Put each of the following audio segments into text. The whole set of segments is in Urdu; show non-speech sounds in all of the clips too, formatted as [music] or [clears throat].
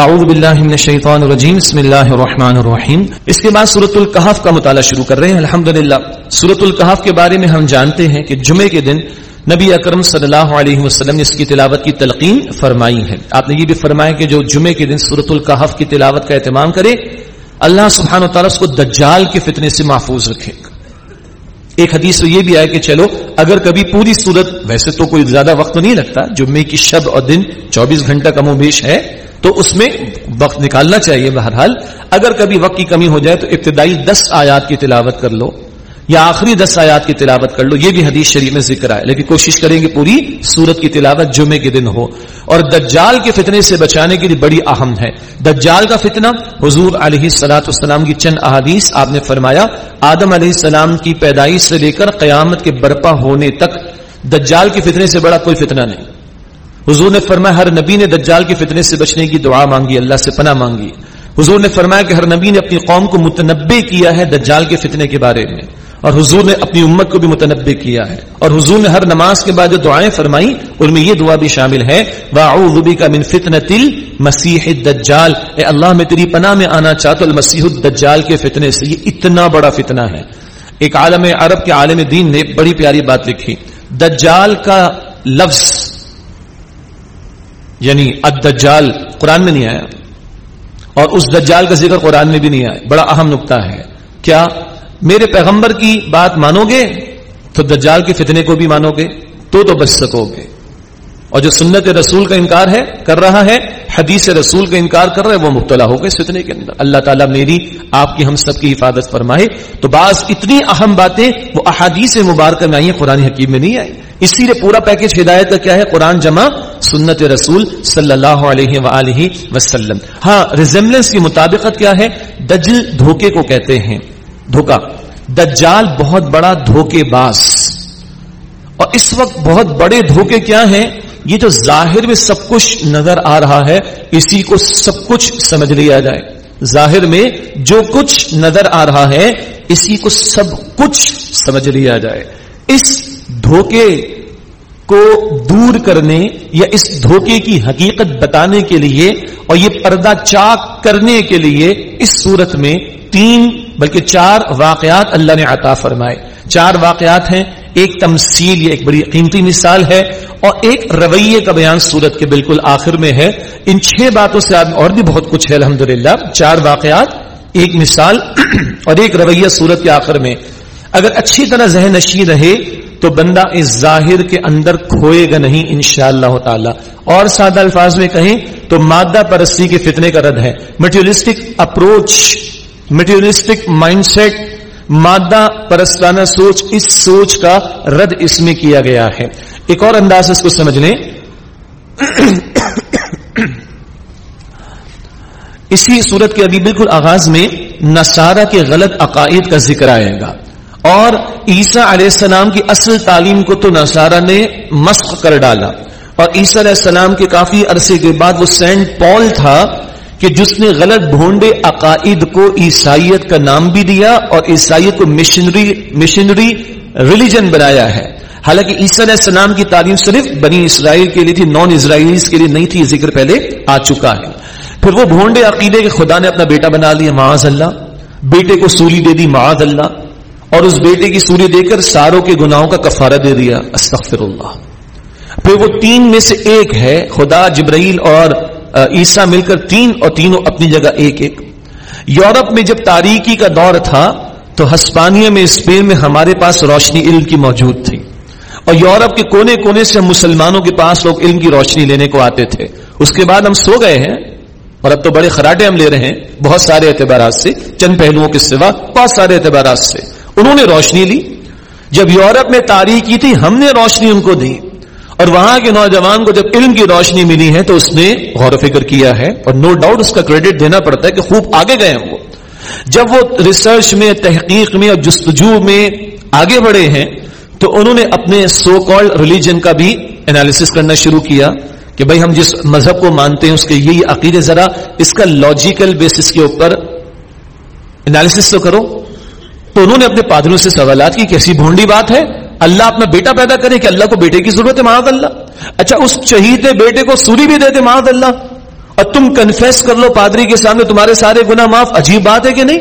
اعوذ باللہ من الشیطان الرجیم، بسم اللہ الرحمن الرحیم۔ اس کے بعد سورۃ الکہف کا مطالعہ شروع کر رہے ہیں، الحمدللہ۔ سورۃ الکہف کے بارے میں ہم جانتے ہیں کہ جمعے کے دن نبی اکرم صلی اللہ علیہ وسلم نے اس کی تلاوت کی تلقین فرمائی ہے۔ آپ نے یہ بھی فرمایا کہ جو جمعے کے دن سورت القحف کی تلاوت کا اہتمام کرے، اللہ سبحانہ و تعالیٰ اس کو دجال کے فتنے سے محفوظ رکھے۔ گا ایک حدیث تو یہ بھی آئے کہ چلو، اگر کبھی پوری صورت ویسے تو کوئی زیادہ وقت نہیں لگتا جمعے کی شب اور دن چوبیس گھنٹہ کم و بیش ہے تو اس میں وقت نکالنا چاہیے بہرحال۔ اگر کبھی وقت کی کمی ہو جائے تو ابتدائی دس آیات کی تلاوت کر لو، یا آخری دس آیات کی تلاوت کر لو، یہ بھی حدیث شریف میں ذکر آئے۔ لیکن کوشش کریں گے پوری سورت کی تلاوت جمعے کے دن ہو۔ اور دجال کے فتنے سے بچانے کے لیے بڑی اہم ہے۔ دجال کا فتنہ حضور علیہ سلاۃ السلام کی چند احادیث آپ نے فرمایا، آدم علیہ السلام کی پیدائش سے لے کر قیامت کے برپا ہونے تک دجال کے فتنے سے بڑا کوئی فتنہ نہیں۔ حضور نے فرمایا، ہر نبی نے دجال کے فتنے سے بچنے کی دعا مانگی، اللہ سے پناہ مانگی۔ حضور نے فرمایا کہ ہر نبی نے اپنی قوم کو متنبع کیا ہے دجال کے فتنے کے بارے میں، اور حضور نے اپنی امت کو بھی متنبع کیا ہے۔ اور حضور نے ہر نماز کے بعد جو دعائیں فرمائی ان میں یہ دعا بھی شامل ہے کا من فتنة المسیح الدجال۔ اے اللہ، میں تیری پناہ میں آنا چاہتا المسیح الدجال کے فتنے سے، یہ اتنا بڑا فتنہ ہے۔ ایک عالم عرب کے عالم دین نے بڑی پیاری بات لکھی، دجال کا لفظ یعنی الدجال، قرآن میں نہیں آیا۔ اور اس دجال کا ذکر قرآن میں بھی نہیں آیا۔ بڑا اہم نقطہ ہے۔ کیا میرے پیغمبر کی بات مانو گے؟ تو دجال کے فتنے کو بھی مانو گے، تو تو بچ سکو گے۔ اور جو سنت رسول کا انکار ہے، کر رہا ہے، حدیث رسول کا انکار کر رہا ہے، وہ مبتلا ہو گئے فتنے کے اندر۔ اللہ تعالیٰ میری، آپ کی ہم سب کی حفاظت فرمائے۔ تو بعض اتنی اہم باتیں وہ احادیث مبارکہ میں آئی ہیں، قرآن حکیم میں نہیں آئی۔ اسی لیے پورا پیکج ہدایت کا کیا ہے؟ قرآن جمع، سنت رسول صلی اللہ علیہ وآلہ وسلم۔ ہاں ریزمبلنس کی مطابقت کیا ہے؟ دجل دھوکے کو کہتے ہیں۔ دھوکا۔ دجال بہت بڑا دھوکے باز۔ اور اس وقت بہت بڑے دھوکے کیا ہیں؟ یہ جو ظاہر میں سب کچھ نظر آ رہا ہے، اسی کو سب کچھ سمجھ لیا جائے۔ ظاہر میں جو کچھ نظر آ رہا ہے، اسی کو سب کچھ سمجھ لیا جائے۔ اس دھوکے کو دور کرنے یا اس دھوکے کی حقیقت بتانے کے لیے اور یہ پردہ چاک کرنے کے لیے اس صورت میں تین، بلکہ چار واقعات اللہ نے عطا فرمائے۔ چار واقعات ہیں۔ ایک تمثیل یہ ایک بڑی قیمتی مثال ہے اور ایک رویے کا بیان سورت کے بالکل آخر میں ہے۔ ان چھ باتوں سے اور بھی بہت کچھ ہے الحمد چار واقعات، ایک مثال [clears throat] اور ایک رویہ سورت کے آخر میں۔ اگر اچھی طرح ذہن نشی رہے تو بندہ اس ظاہر کے اندر کھوئے گا نہیں ان شاء اللہ تعالی۔ اور سادہ الفاظ میں کہیں تو مادہ پرستی کے فتنے کا رد ہے۔ Materialistic approach materialistic mindset مادہ پرستانہ سوچ، اس سوچ کا رد اس میں کیا گیا ہے۔ ایک اور انداز اس کو سمجھ لیں اسی صورت کے ابھی بالکل آغاز میں نصارہ کے غلط عقائد کا ذکر آئے گا۔ اور عیسیٰ علیہ السلام کی اصل تعلیم کو تو نصارہ نے مسخ کر ڈالا۔ اور عیسیٰ علیہ السلام کے کافی عرصے کے بعد وہ سینٹ پال تھا۔ کہ جس نے غلط بھونڈے عقائد کو عیسائیت کا نام بھی دیا اور عیسائیت کو مشنری مشنری ریلیجن بنایا ہے۔ حالانکہ عیسیٰ علیہ السلام کی تعلیم صرف بنی اسرائیل کے لیے تھی نان اسرائیلیز کے لیے نہیں تھی ذکر پہلے آ چکا ہے۔ پھر وہ بھونڈے عقیدے کے خدا نے اپنا بیٹا بنا لیا معاذ اللہ، بیٹے کو سولی دے دی معاذ اللہ، اور اس بیٹے کی سولی دے کر ساروں کے گناہوں کا کفارہ دے دیا۔ استغفر اللہ۔ پھر وہ تین میں سے ایک ہے، خدا، جبرائیل اور عیسا مل کر تین اور تینوں اپنی جگہ ایک ایک۔ یورپ میں جب تاریکی کا دور تھا، تو ہسپانیہ میں، اسپین میں ہمارے پاس روشنی علم کی موجود تھی۔ اور یورپ کے کونے کونے سے مسلمانوں کے پاس لوگ علم کی روشنی لینے کو آتے تھے۔ اس کے بعد ہم سو گئے ہیں، اور اب تو بڑے خراٹے ہم لے رہے ہیں۔ بہت سارے اعتبارات سے، چند پہلوؤں کے سوا بہت سارے اعتبارات سے۔ انہوں نے روشنی لی۔ جب یورپ میں تاریخی تھی، ہم نے روشنی ان کو دی۔ اور وہاں کے نوجوان کو جب علم کی روشنی ملی ہے تو اس نے غور و فکر کیا ہے اور نو ڈاؤٹ اس کا کریڈٹ دینا پڑتا ہے کہ خوب آگے گئے ہیں وہ۔ جب وہ ریسرچ میں، تحقیق میں اور جستجو میں آگے بڑھے ہیں تو انہوں نے اپنے سو کال ریلیجن کا بھی انالیس کرنا شروع کیا کہ بھائی ہم جس مذہب کو مانتے ہیں اس کے یہی عقیدے ذرا اس کا لاجیکل بیسس کے اوپر انالیس تو کرو۔ تو انہوں نے اپنے پادروں سے سوالات کی کیسی بھونڈی بات ہے؟ اللہ اپنا بیٹا پیدا کرے کہ اللہ کو بیٹے کی ضرورت ہے، معاذ اللہ۔ اچھا اس شہید بیٹے کو سوری بھی دیتے معاذ اللہ۔ اور تم کنفیس کر لو پادری کے سامنے، تمہارے سارے گنا معاف۔ عجیب بات ہے کہ نہیں؟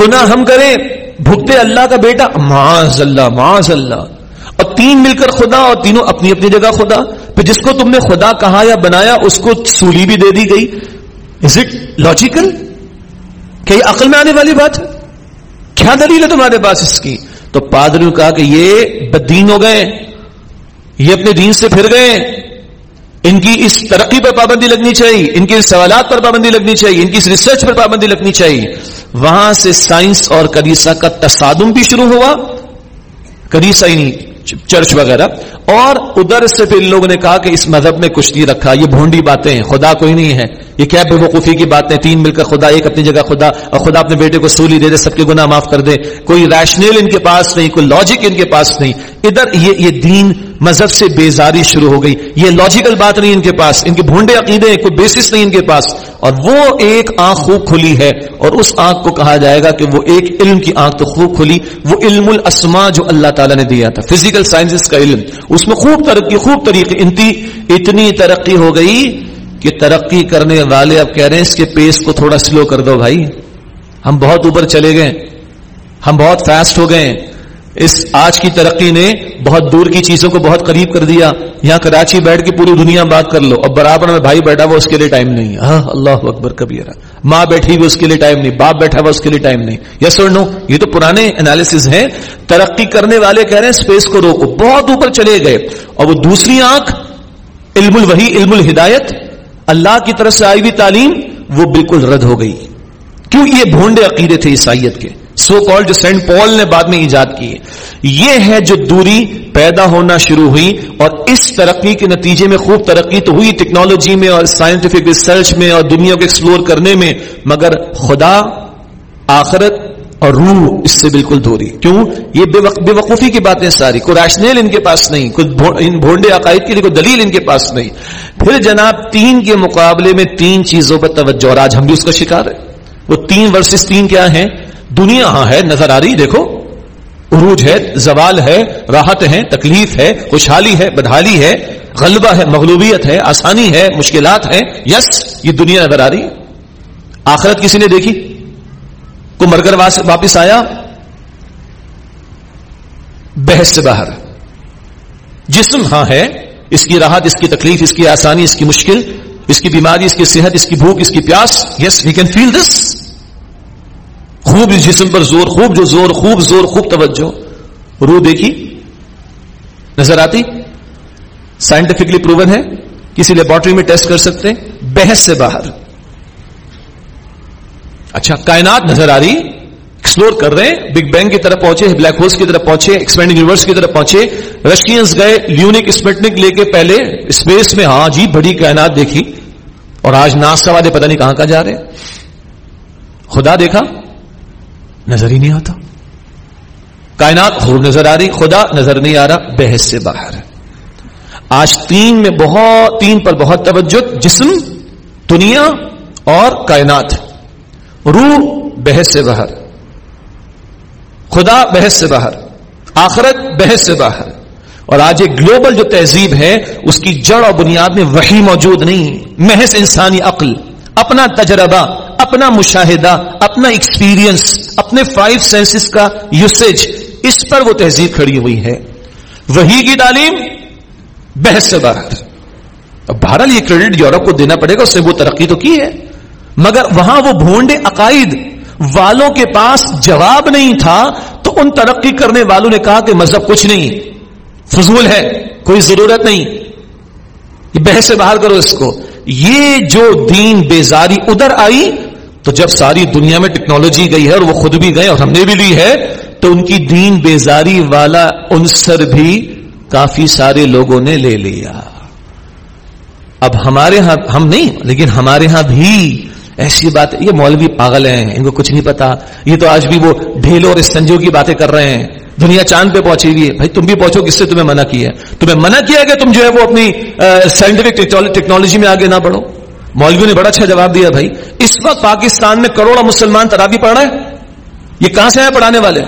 گنا ہم کریں، بھگتے اللہ کا بیٹا۔ معاذ اللہ معاذ اللہ۔ اور تین مل کر خدا، اور تینوں اپنی اپنی جگہ خدا۔ پھر جس کو تم نے خدا کہا یا بنایا، اس کو سولی بھی دے دی گئی۔ از اٹ لاجیکل کہ یہ عقل میں آنے والی بات ہے؟ کیا دلیل ہے تمہارے پاس اس کی؟ تو پادریوں کہا کہ یہ بدین ہو گئے، یہ اپنے دین سے پھر گئے۔ ان کی اس ترقی پر پابندی لگنی چاہیے، ان کے سوالات پر پابندی لگنی چاہیے، ان کی اس ریسرچ پر پابندی لگنی چاہیے۔ وہاں سے سائنس اور کریسا کا تصادم بھی شروع ہوا۔ کریسا ہی نہیں چرچ وغیرہ۔ اور ادھر سے پھر لوگوں نے کہا کہ اس مذہب میں کچھ نہیں رکھا، یہ بھونڈی باتیں ہیں، خدا کوئی نہیں ہے۔ یہ کیا بے وقوفی کی باتیں، تین مل کر خدا، ایک اپنی جگہ خدا، اور خدا اپنے بیٹے کو سولی دے دے، سب کے گناہ معاف کر دے۔ کوئی ریشنل ان کے پاس نہیں، کوئی لاجک ان کے پاس نہیں۔ ادھر یہ یہ دین مذہب سے بیزاری شروع ہو گئی۔ یہ لاجیکل بات نہیں ان کے پاس، ان کے بھونڈے عقیدے کوئی بیسس نہیں ان کے پاس۔ اور وہ ایک آنکھ خوب کھلی ہے اور اس آنکھ کو کہا جائے گا کہ وہ ایک علم کی آنکھ تو خوب کھلی، وہ علم الاسما جو اللہ تعالیٰ نے دیا تھا فزیکل سائنسز کا علم۔ اس میں خوب ترقی، خوب طریقے انتی اتنی ترقی ہو گئی کہ ترقی کرنے والے اب کہہ رہے ہیں، اس کے پیس کو تھوڑا سلو کر دو بھائی۔ ہم بہت اوپر چلے گئے، ہم بہت فاسٹ ہو گئے۔ اس آج کی ترقی نے بہت دور کی چیزوں کو بہت قریب کر دیا۔ یہاں کراچی بیٹھ کے پوری دنیا بات کر لو۔ اب برابر میں بھائی بیٹھا ہوا اس کے لیے ٹائم نہیں ہاں اللہ اکبر، کبھی ماں بیٹھی ہوئی اس کے لیے ٹائم نہیں۔ باپ بیٹھا ہوا اس کے لیے ٹائم نہیں۔ یس اور نو یہ تو پرانے انالیس ہیں۔ ترقی کرنے والے کہہ رہے ہیں اسپیس کو روکو۔ بہت اوپر چلے گئے۔ اور وہ دوسری آنکھ، علم الوحی، علم الہدایت، اللہ کی طرف سے آئی ہوئی تعلیم، وہ بالکل رد ہو گئی۔ کیوں یہ بھونڈے عقیدے تھے عیسائیت کے؟ سو کال جو سینٹ پال نے بعد میں ایجاد کی یہ ہے جو دوری پیدا ہونا شروع ہوئی اور اس ترقی کے نتیجے میں خوب ترقی تو ہوئی ٹیکنالوجی میں اور سائنٹیفک ریسرچ میں اور دنیا کو ایکسپلور کرنے میں۔ مگر خدا، آخرت اور روح اس سے بالکل دوری۔ کیوں؟ یہ بے وقوفی کی باتیں ساری۔ کوئی ریشنل ان کے پاس نہیں، کوئی بھونڈے عقائد کے لیے کوئی دلیل ان کے پاس نہیں۔ پھر جناب تین کے مقابلے میں تین چیزوں پر توجہ۔ اور آج ہم بھی اس کا شکار ہے وہ تین ورسز تین کیا ہیں؟ دنیا ہاں ہے، نظر آ رہی، دیکھو۔ عروج ہے، زوال ہے، راحت ہے، تکلیف ہے، خوشحالی ہے، بدحالی ہے، غلبہ ہے، مغلوبیت ہے، آسانی ہے، مشکلات ہے یس، یہ دنیا نظر آ رہی۔ آخرت کسی نے دیکھی؟ کو مر کر واپس آیا؟ بحث سے باہر۔ جسم ہاں ہے، اس کی راحت، اس کی تکلیف، اس کی آسانی، اس کی مشکل، اس کی بیماری، اس کی صحت، اس کی بھوک، اس کی پیاس۔ یس وی کین فیل دس خوب اس جسم پر زور، خوب جو زور، خوب زور، خوب توجہ۔ روح دیکھی؟ نظر آتی؟ سائنٹیفکلی پروون ہے۔ کسی لیبورٹری میں ٹیسٹ کر سکتے بحث سے باہر۔ اچھا کائنات نظر آ رہی۔ ایکسپلور کر رہے ہیں۔ بگ بینگ کی طرف پہنچے بلیک ہولس کی طرف پہنچے ایکسپینڈنگ یونیورس کی طرف پہنچے۔ رشینس گئے لیونک اسپیٹنک لے کے پہلے اسپیس میں۔ ہاں جی بڑی کائنات دیکھی۔ اور آج ناسا والے پتہ نہیں کہاں کا جا رہے۔ خدا دیکھا۔ نظر ہی نہیں آتا۔ کائنات خوب نظر آ رہی، خدا نظر نہیں آ رہا، بحث سے باہر آج تین میں بہت، تین پر بہت توجہ، جسم، دنیا اور کائنات روح بحث سے باہر۔ خدا بحث سے باہر۔ آخرت بحث سے باہر۔ اور آج ایک گلوبل جو تہذیب ہے، اس کی جڑ اور بنیاد میں وہی موجود نہیں۔ محض انسانی عقل، اپنا تجربہ اپنا مشاہدہ، اپنا ایکسپیرینس اپنے فائیو سینسز کا یوسیج اس پر وہ تہذیب کھڑی ہوئی ہے۔ وہی کی تعلیم بحث سے باہر۔ بہرحال یہ کریڈٹ یورپ کو دینا پڑے گا، اس نے وہ ترقی تو کی ہے۔ مگر وہاں وہ بھونڈے عقائد والوں کے پاس جواب نہیں تھا، تو ان ترقی کرنے والوں نے کہا کہ مذہب کچھ نہیں، فضول ہے، کوئی ضرورت نہیں۔ بحث سے باہر کرو اس کو۔ یہ جو دین بیزاری ادھر آئی تو جب ساری دنیا میں ٹیکنالوجی گئی ہے اور وہ خود بھی گئے اور ہم نے بھی لی ہے، تو ان کی دین بیزاری والا عنصر بھی کافی سارے لوگوں نے لے لیا۔ اب ہمارے ہاں ہم نہیں، لیکن ہمارے ہاں بھی ایسی بات، یہ مولوی پاگل ہیں، ان کو کچھ نہیں پتا۔ یہ تو آج بھی وہ ڈھیلو اور استنجو کی باتیں کر رہے ہیں۔ دنیا چاند پہ پہنچی ہوئی ہے۔ بھائی، تم بھی پہنچو، کس سے تمہیں منع کیا ہے؟ تمہیں منع کیا کہ تم جو ہے وہ اپنی سائنٹیفک ٹیکنالوجی میں آگے نہ بڑھو؟ مولوی نے بڑا اچھا جواب دیا بھائی۔ اس وقت پاکستان میں کروڑوں مسلمان ترابی پڑھ رہے ہیں یہ کہاں سے آئے پڑھانے والے؟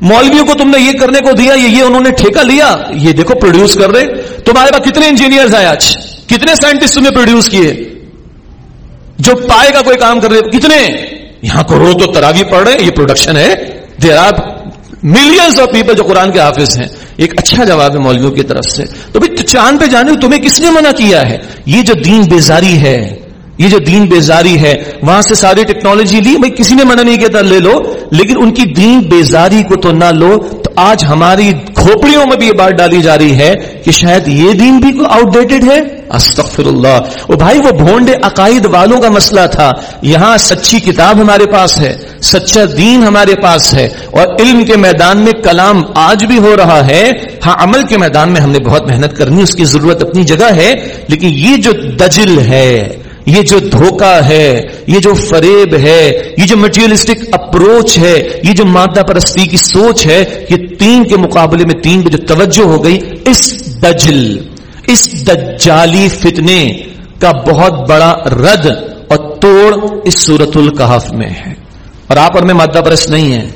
مولویوں کو تم نے یہ کرنے کو دیا، یہ انہوں نے ٹھیکہ لیا۔ یہ دیکھو پروڈیوس کر رہے۔ تمہارے پاس کتنے انجینئر آئے آج؟ کتنے سائنٹسٹ تمہیں پروڈیوس کیے؟ جو پائے گا کوئی کام کر رہے، کتنے؟ یہاں کو رو تو تراوی پڑھ رہے ہیں، یہ پروڈکشن ہے۔ There are millions of people جو قرآن کے حافظ ہیں۔ ایک اچھا جواب ہے مولویوں کی طرف سے۔ تو بھائی، چاند پہ جانے، تمہیں کس نے منع کیا ہے؟ یہ جو دین بیزاری ہے یہ جو دین بیزاری ہے، وہاں سے ساری ٹیکنالوجی لی، بھائی کسی نے منع نہیں کیا تھا، لے لو۔ لیکن ان کی دین بیزاری کو تو نہ لو۔ تو آج ہماری کھوپڑیوں میں بھی یہ بات ڈالی جا رہی ہے کہ شاید یہ دین بھی آؤٹ ڈیٹڈ ہے۔ استغفر اللہ وہ بھائی، وہ بھونڈے عقائد والوں کا مسئلہ تھا۔ یہاں سچی کتاب ہمارے پاس ہے، سچا دین ہمارے پاس ہے۔ اور علم کے میدان میں کلام آج بھی ہو رہا ہے۔ ہاں عمل کے میدان میں ہم نے بہت محنت کرنی، اس کی ضرورت اپنی جگہ ہے۔ لیکن یہ جو دجل ہے یہ جو دھوکا ہے، یہ جو فریب ہے، یہ جو مٹیریلسٹک اپروچ ہے، یہ جو مادہ پرستی کی سوچ ہے، یہ تین کے مقابلے میں تین پہ جو توجہ ہو گئی، اس دجل، اس دجالی فتنے کا بہت بڑا رد اور توڑ اس سورت القحف میں ہے۔ اور آپ اور میں مادہ پرست نہیں ہیں۔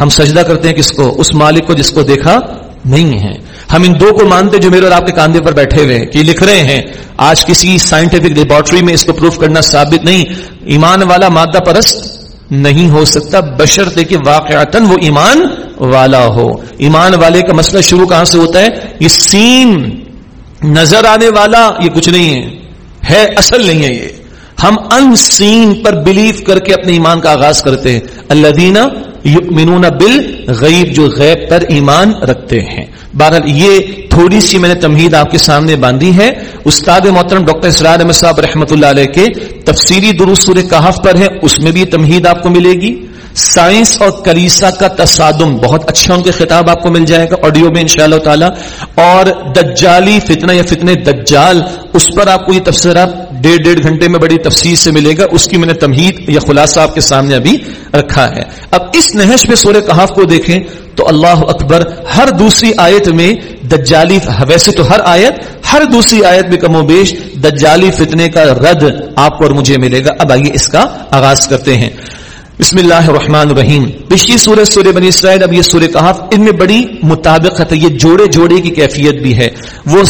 ہم سجدہ کرتے ہیں کس کو؟ اس مالک کو جس کو دیکھا نہیں ہے۔ ہم ان دو کو مانتے جو میرے اور آپ کے کاندھے پر بیٹھے ہوئے ہیں، کہ لکھ رہے ہیں، آج کسی سائنٹیفک لیبورٹری میں اس کو پروف کرنا ثابت نہیں۔ ایمان والا مادہ پرست نہیں ہو سکتا، بشر کہ واقع وہ ایمان والا ہو۔ ایمان والے کا مسئلہ شروع کہاں سے ہوتا ہے؟ یہ سین نظر آنے والا یہ کچھ نہیں ہے۔ ہے، اصل نہیں ہے یہ۔ ہم ان سین پر بلیو کر کے اپنے ایمان کا آغاز کرتے ہیں۔ اللہ دینا یؤمنون بالغیب، جو غیب پر ایمان رکھتے ہیں۔ بہرحال یہ تھوڑی سی میں نے تمہید آپ کے سامنے باندھی ہے۔ استاد محترم ڈاکٹر اسرار احمد صاحب رحمۃ اللہ علیہ کے تفسیری دروس سورہ کہف پر ہے اس میں بھی تمہید آپ کو ملے گی۔ سائنس اور کلیسا کا تصادم، بہت اچھا ان کے خطاب آپ کو مل جائے گا آڈیو میں انشاءاللہ تعالی۔ اور دجالی فتنہ یا فتنے دجال، اس پر آپ کو یہ تفسیرات ڈیڑھ ڈیڑھ گھنٹے میں بڑی تفصیل سے ملے گا۔ اس کی میں نے تمہید یا خلاصہ آپ کے سامنے ابھی رکھا ہے۔ اب اس نہش میں سورہ کہاف کو دیکھیں تو اللہ اکبر، ہر دوسری آیت میں دجالی ویسے تو ہر آیت، ہر دوسری آیت میں کم و بیش دجالی فتنے کا رد آپ کو اور مجھے ملے گا۔ اب آئیے اس کا آغاز کرتے ہیں۔ بسم اللہ الرحمن الرحیم پچھلی سورج سورہ بنی اسرائیل، اب یہ سورہ کہاف، ان میں بڑی مطابقت ہے، یہ جوڑے جوڑے کی کیفیت بھی ہے۔ وہ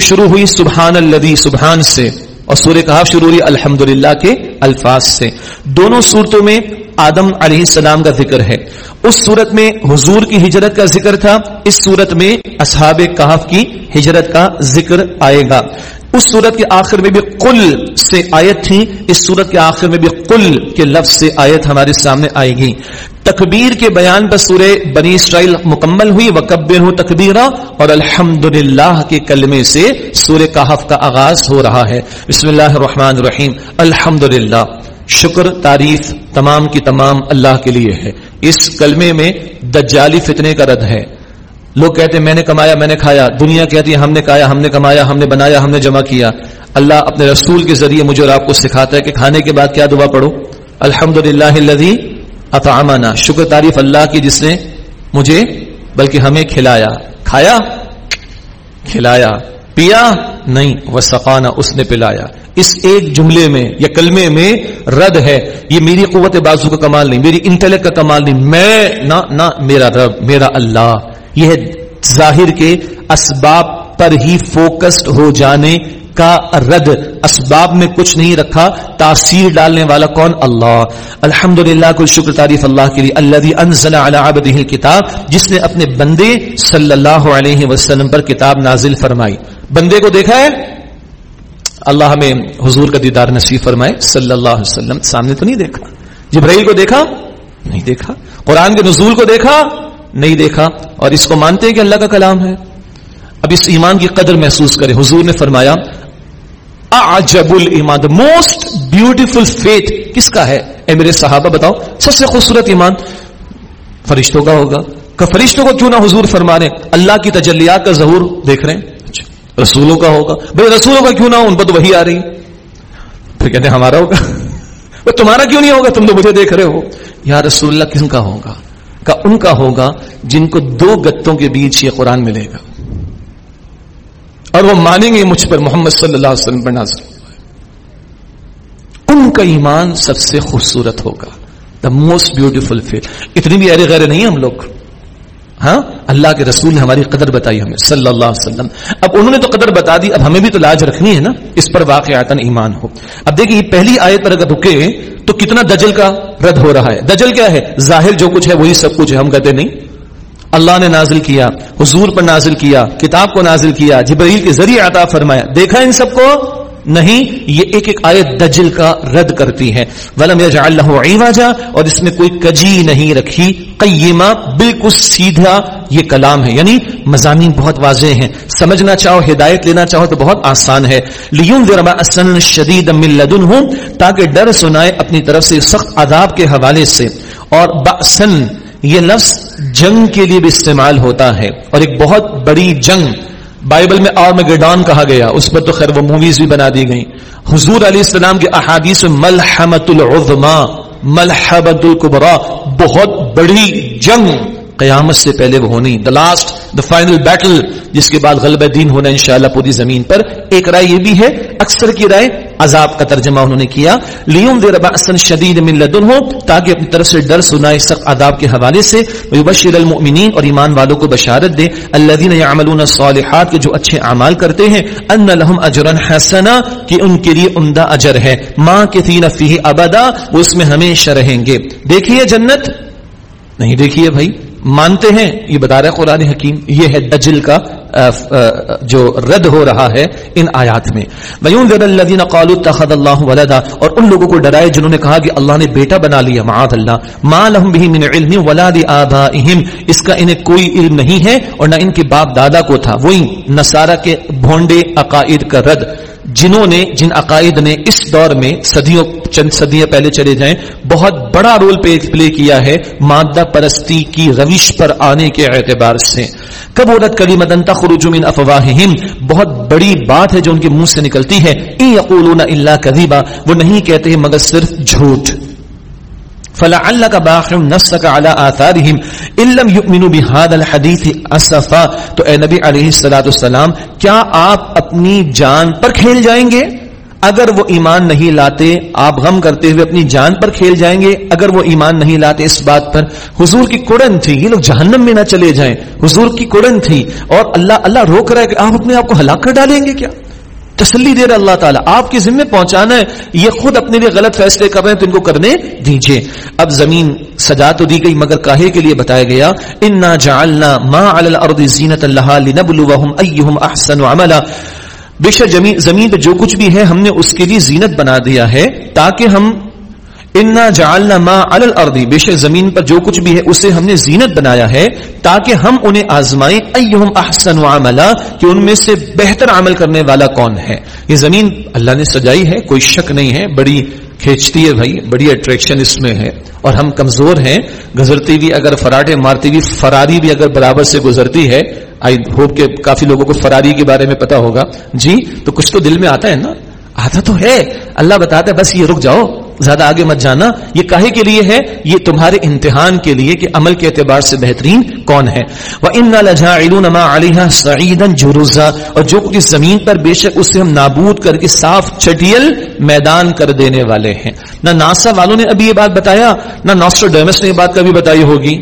شروع ہوئی سبحان الذی سبحان سے۔ اور سورہ کہاف شروع ہوئی الحمد کے الفاظ سے۔ دونوں صورتوں میں آدم علیہ السلام کا ذکر ہے۔ اس صورت میں حضور کی ہجرت کا ذکر تھا، اس صورت میں اصحاب کہاف کی ہجرت کا ذکر آئے گا۔ اس صورت کے آخر میں بھی قل سے آیت تھی، اس صورت کے آخر میں بھی قل کے لفظ سے آیت ہمارے سامنے آئے گی۔ تکبیر کے بیان پر سورہ بنی اسرائیل مکمل ہوئی وکبر ہوں تکبیرہ اور الحمد کے کلمے سے سورہ کہف کا آغاز ہو رہا ہے۔ بسم اللہ الرحمن الرحیم۔ الحمد شکر تعریف تمام کی تمام اللہ کے لیے ہے۔ اس کلمے میں دجالی فتنے کا رد ہے۔ لوگ کہتے ہیں، میں نے کمایا، میں نے کھایا۔ دنیا کہتی ہے، ہم نے کھایا، ہم نے کمایا، ہم نے بنایا، ہم نے جمع کیا۔ اللہ اپنے رسول کے ذریعے مجھے اور آپ کو سکھاتا ہے کہ کھانے کے بعد کیا دعا پڑھو۔ الحمد للہ اطعمنا۔ شکر تعریف اللہ کی جس نے مجھے، بلکہ ہمیں کھلایا۔ کھایا، کھلایا۔ پیا نہیں وہ سقانا اس نے پلایا۔ اس ایک جملے میں یا کلمے میں رد ہے، یہ میری قوت بازو کا کمال نہیں، میری انٹلیکٹ کا کمال نہیں، میں، نہ نہ، میرا رب، میرا اللہ۔ یہ ظاہر کے اسباب پر ہی فوکسڈ ہو جانے کا رد۔ اسباب میں کچھ نہیں رکھا، تاثیر ڈالنے والا کون؟ اللہ۔ الحمد للہ کل شکر تعریف اللہ کے لیے۔ اللہ کتاب جس نے اپنے بندے صلی اللہ علیہ وسلم پر کتاب نازل فرمائی۔ بندے کو دیکھا ہے؟ اللہ ہمیں حضور کا دیدار نصیب فرمائے، صلی اللہ علیہ وسلم، سامنے تو نہیں دیکھا؟ جبرائیل کو دیکھا؟ نہیں دیکھا۔ قرآن کے نزول کو دیکھا؟ نہیں دیکھا۔ اور اس کو مانتے ہیں کہ اللہ کا کلام ہے۔ اب اس ایمان کی قدر محسوس کرے حضور نے فرمایا اعجب الایمان the موسٹ بیوٹیفل فیتھ کس کا ہے؟ اے میرے صحابہ، بتاؤ، سب سے خوبصورت ایمان۔ فرشتوں کا ہوگا۔ کہ فرشتوں کو کیوں نہ حضور فرما رہے اللہ کی تجلیات کا ظہور دیکھ رہے ہیں۔ رسولوں کا ہوگا۔ بھائی رسولوں کا کیوں نہ ہو؟ ان پر تو وہی آ رہی۔ پھر کہتے ہیں، ہمارا ہوگا۔ تمہارا کیوں نہیں ہوگا؟ تم تو مجھے دیکھ رہے ہو۔ یا رسول اللہ، کس کا ہوگا؟ کا ان کا ہوگا جن کو دو گتوں کے بیچ یہ قرآن ملے گا۔ اور وہ مانیں گے مجھ پر محمد صلی اللہ علیہ وسلم پر نازل۔ ان کا ایمان سب سے خوبصورت ہوگا۔ The most beautiful feel. اتنی بھی ارے غیر نہیں ہم لوگ۔ ہاں؟ اللہ کے رسول نے ہماری قدر بتائی ہمیں، صلی اللہ علیہ وسلم۔ اب انہوں نے تو قدر بتا دی، اب ہمیں بھی تو لاج رکھنی ہے نا، اس پر واقع ایمان ہو۔ اب دیکھیے پہلی آیت پر اگر رکے، تو کتنا دجل کا رد ہو رہا ہے۔ دجل کیا ہے؟ ظاہر جو کچھ ہے، وہی سب کچھ ہے، ہم کہتے نہیں۔ اللہ نے نازل کیا، حضور پر نازل کیا، کتاب کو نازل کیا جبرائیل کے ذریعے عطا فرمایا۔ دیکھا ان سب کو؟ نہیں، یہ ایک ایک آیت دجل کا رد کرتی ہے ولم یجعل عوجا اور اس میں کوئی کجی نہیں رکھی۔ قیمہ بالکل سیدھا یہ کلام ہے۔ یعنی مضامین بہت واضح ہیں۔ سمجھنا چاہو، ہدایت لینا چاہو تو بہت آسان ہے۔ لیونذر باسن شدید من تاکہ ڈر سنائے اپنی طرف سے سخت عذاب کے حوالے سے۔ اور باسن یہ لفظ جنگ کے لیے بھی استعمال ہوتا ہے۔ اور ایک بہت بڑی جنگ بائبل میں اور میں کہا گیا، اس پر تو خیر وہ موویز بھی بنا دی گئیں۔ حضور علیہ السلام کے احادیث ملحمت العظما ملحبت القبرا بہت بڑی جنگ قیامت سے پہلے وہ ہونی۔ The last the final battle جس کے بعد غلب دین ہونا انشاءاللہ پوری زمین پر۔ ایک رائے یہ بھی ہے، اکثر کی رائے عذاب کا ترجمہ انہوں نے کیا۔ لیون دے ربا شدید من لدن ہو تاکہ اپنی طرف سے ڈر سنائے سخت عذاب کے حوالے سے ویبشر المؤمنین اور ایمان والوں کو بشارت دے۔ الذين يعملون الصالحات کے جو اچھے اعمال کرتے ہیں ان لهم اجرا حسنا، کہ ان کے لیے عمدہ اجر ہے۔ ما کثین فیہ ابدا وہ اس میں ہمیشہ رہیں گے۔ دیکھیے جنت۔ نہیں دیکھیے بھائی مانتے ہیں، یہ بتا رہے قرآن حکیم، یہ ہے دجل کا جو رد ہو رہا ہے ان آیات میں۔ اللہ ولدا، اور ان لوگوں کو ڈرائے جنہوں نے کہا کہ اللہ نے بیٹا بنا لیا، معاذ اللہ۔ ما لهم به من علم ولاد آبائهم اس کا انہیں کوئی علم نہیں ہے اور نہ ان کے باپ دادا کو تھا۔ وہی نصارہ کے بھونڈے عقائد کا رد۔ جنہوں نے، جن عقائد نے اس دور میں صدیوں، چند صدیاں پہلے چلے جائیں، بہت بڑا رول پلے کیا ہے مادہ پرستی کی روش پر آنے کے اعتبار سے۔ کب عورت کلی مدنتا خروج من افواہہم؟ بہت بڑی بات ہے جو ان کے منہ سے نکلتی ہے۔ ان یقولون الا کذیبا وہ نہیں کہتے ہیں مگر صرف جھوٹ۔ فلعلك باخر نفسك على آثارهم ان لم يؤمنوا بهذا الحديث اسفا تو اے نبی علیہ الصلوۃ والسلام، کیا آپ اپنی جان پر کھیل جائیں گے؟ اگر وہ ایمان نہیں لاتے، آپ غم کرتے ہوئے اپنی جان پر کھیل جائیں گے؟ اگر وہ ایمان نہیں لاتے اس بات پر، حضور کی کڑن تھی، یہ لوگ جہنم میں نہ چلے جائیں۔ حضور کی کڑن تھی اور اللہ اللہ روک رہا ہے کہ آپ اپنے آپ کو ہلاک کر ڈالیں گے کیا؟ تسلی دے رہا اللہ تعالیٰ۔ آپ کے ذمہ پہنچانا ہے۔ یہ خود اپنے لیے غلط فیصلے کر رہے ہیں تو ان کو کرنے دیجیے اب زمین سجا تو دی گئی، مگر کاہے کے لیے بتایا گیا، انا جعلنا ما علی الارض زینت اللہ لنبلوہم ایہم احسن عملا۔ بے شک زمین پہ جو کچھ بھی ہے، ہم نے اس کے لیے زینت بنا دیا ہے تاکہ ہم انا جعلنا ما علی الارض بے شک زمین پر جو کچھ بھی ہے اسے ہم نے زینت بنایا ہے تاکہ ہم انہیں آزمائیں۔ ایہم احسن عملا؟ کہ ان میں سے بہتر عمل کرنے والا کون ہے؟ یہ زمین اللہ نے سجائی ہے، کوئی شک نہیں ہے۔ بڑی کھینچتی ہے بھائی، بڑی اٹریکشن اس میں ہے۔ اور ہم کمزور ہیں۔ گزرتی بھی اگر فراٹے مارتی بھی فراری بھی اگر برابر سے گزرتی ہے آئی ہوپ کہ کافی لوگوں کو فراری کے بارے میں پتا ہوگا۔ جی تو کچھ تو دل میں آتا ہے نا؟ آتا تو ہے۔ اللہ بتاتا ہے، بس یہ رک جاؤ۔ زیادہ آگے مت جانا، یہ کہے کے لیے ہے؟ یہ تمہارے امتحان کے لیے کہ عمل کے اعتبار سے بہترین کون ہے۔ وہ اور جو کچھ زمین پر بے شک اسے ہم نابود کر کے صاف چٹیل میدان کر دینے والے ہیں۔ نہ ناسا والوں نے ابھی یہ بات بتایا، نہ ناسٹر ڈیمس نے یہ بات کبھی بتائی ہوگی۔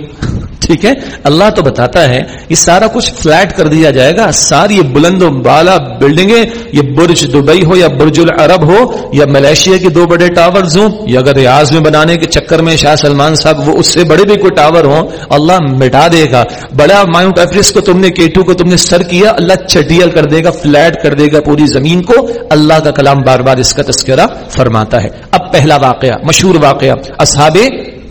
ٹھیک ہے؟ اللہ تو بتاتا ہے، یہ سارا کچھ فلیٹ کر دیا جائے گا، ساری یہ بلند و بالا بلڈنگیں یہ برج دبئی ہو یا برج العرب ہو، یا ملیشیا کے دو بڑے ٹاورز ہوں، یا اگر ریاض میں بنانے کے چکر میں شاہ سلمان صاحب، وہ اس سے بڑے بھی کوئی ٹاور ہوں، اللہ مٹا دے گا۔ بڑا ماؤنٹ ایوریسٹ کو تم نے کیٹو کو تم نے سر کیا، اللہ چٹیل کر دے گا فلیٹ کر دے گا پوری زمین کو۔ اللہ کا کلام بار بار اس کا تذکرہ فرماتا ہے۔ اب پہلا واقعہ، مشہور واقعہ، اصحاب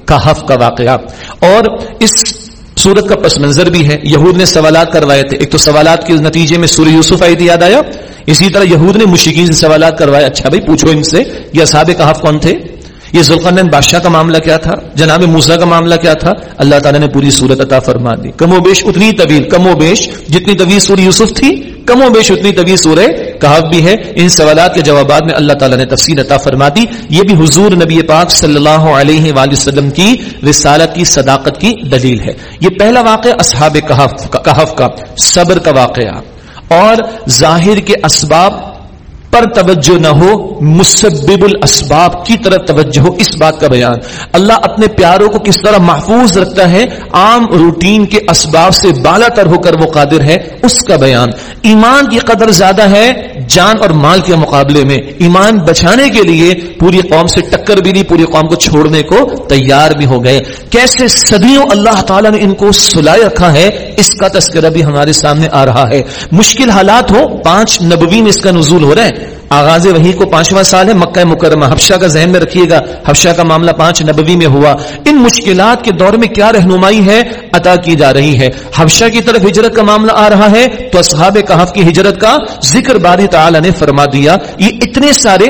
کہف کا واقعہ۔ اور اس سورت کا پس منظر بھی ہے۔ یہود نے سوالات کروائے تھے۔ ایک تو سوالات کے نتیجے میں سورہ یوسف آئی یاد آیا۔ اسی طرح یہود نے مشکین سے سوالات کروائے۔ اچھا بھائی، پوچھو ان سے، یہ اصحاب کہاف کون تھے؟ یہ ذوالقرنین بادشاہ کا معاملہ کیا تھا؟ جناب موسا کا معاملہ کیا تھا؟ اللہ تعالیٰ نے پوری صورت عطا فرما دی۔ کم و بیش اتنی طویل، کم و بیش جتنی طویل سوری یوسف تھی کم و بیش اتنی طویل سورہ کہاو بھی ہے۔ ان سوالات کے جوابات میں اللہ تعالیٰ نے تفصیل عطا فرما دی۔ یہ بھی حضور نبی پاک صلی اللہ علیہ وآلہ وسلم کی رسالت کی صداقت کی دلیل ہے۔ یہ پہلا واقعہ اصحاب کہف کا، صبر کا واقعہ۔ اور ظاہر کے اسباب پر توجہ نہ ہو، مسبب الاسباب کی طرف توجہ ہو، اس بات کا بیان۔ اللہ اپنے پیاروں کو کس طرح محفوظ رکھتا ہے، عام روٹین کے اسباب سے بالا تر ہو کر وہ قادر ہے، اس کا بیان۔ ایمان کی قدر زیادہ ہے جان اور مال کے مقابلے میں۔ ایمان بچانے کے لیے پوری قوم سے ٹکر بھی نہیں، پوری قوم کو چھوڑنے کو تیار بھی ہو گئے۔ کیسے صدیوں اللہ تعالیٰ نے ان کو سلائے رکھا ہے، اس کا تذکرہ بھی ہمارے سامنے آ رہا ہے۔ مشکل حالات ہو پانچ نبوی میں اس کا نزول ہو رہا ہے۔ آغاز وہی کو پانچواں سال ہے، مکہ مکرمہ۔ حفشہ کا ذہن میں رکھیے گا حفشہ کا معاملہ پانچ نبوی میں ہوا۔ ان مشکلات کے دور میں کیا رہنمائی ہے؟ عطا کی جا رہی ہے۔ حفشہ کی طرف ہجرت کا معاملہ آ رہا ہے، تو اصحاب کہف کی ہجرت کا ذکر باری تعالی نے فرما دیا۔ یہ اتنے سارے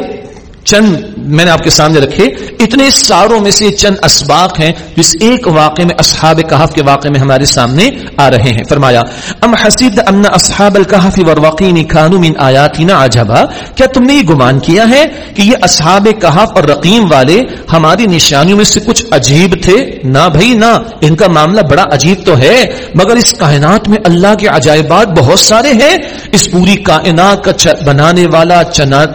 چند میں نے آپ کے سامنے رکھے، اتنے ساروں میں سے چند اسباق ہیں جس ایک واقع میں اصحاب کہف کے واقع میں ہمارے سامنے آ رہے ہیں۔ فرمایا، ام حسید امن اصحاب الکحف والرقین کانو من آیاتنا عجبا؟ کیا تم نے یہ گمان کیا ہے کہ یہ اصحاب کہف اور رقیم والے ہماری نشانیوں میں سے کچھ عجیب تھے؟ نہ بھائی، نہ، ان کا معاملہ بڑا عجیب تو ہے، مگر اس کائنات میں اللہ کے عجائبات بہت سارے ہیں۔ اس پوری کائنات کا بنانے والا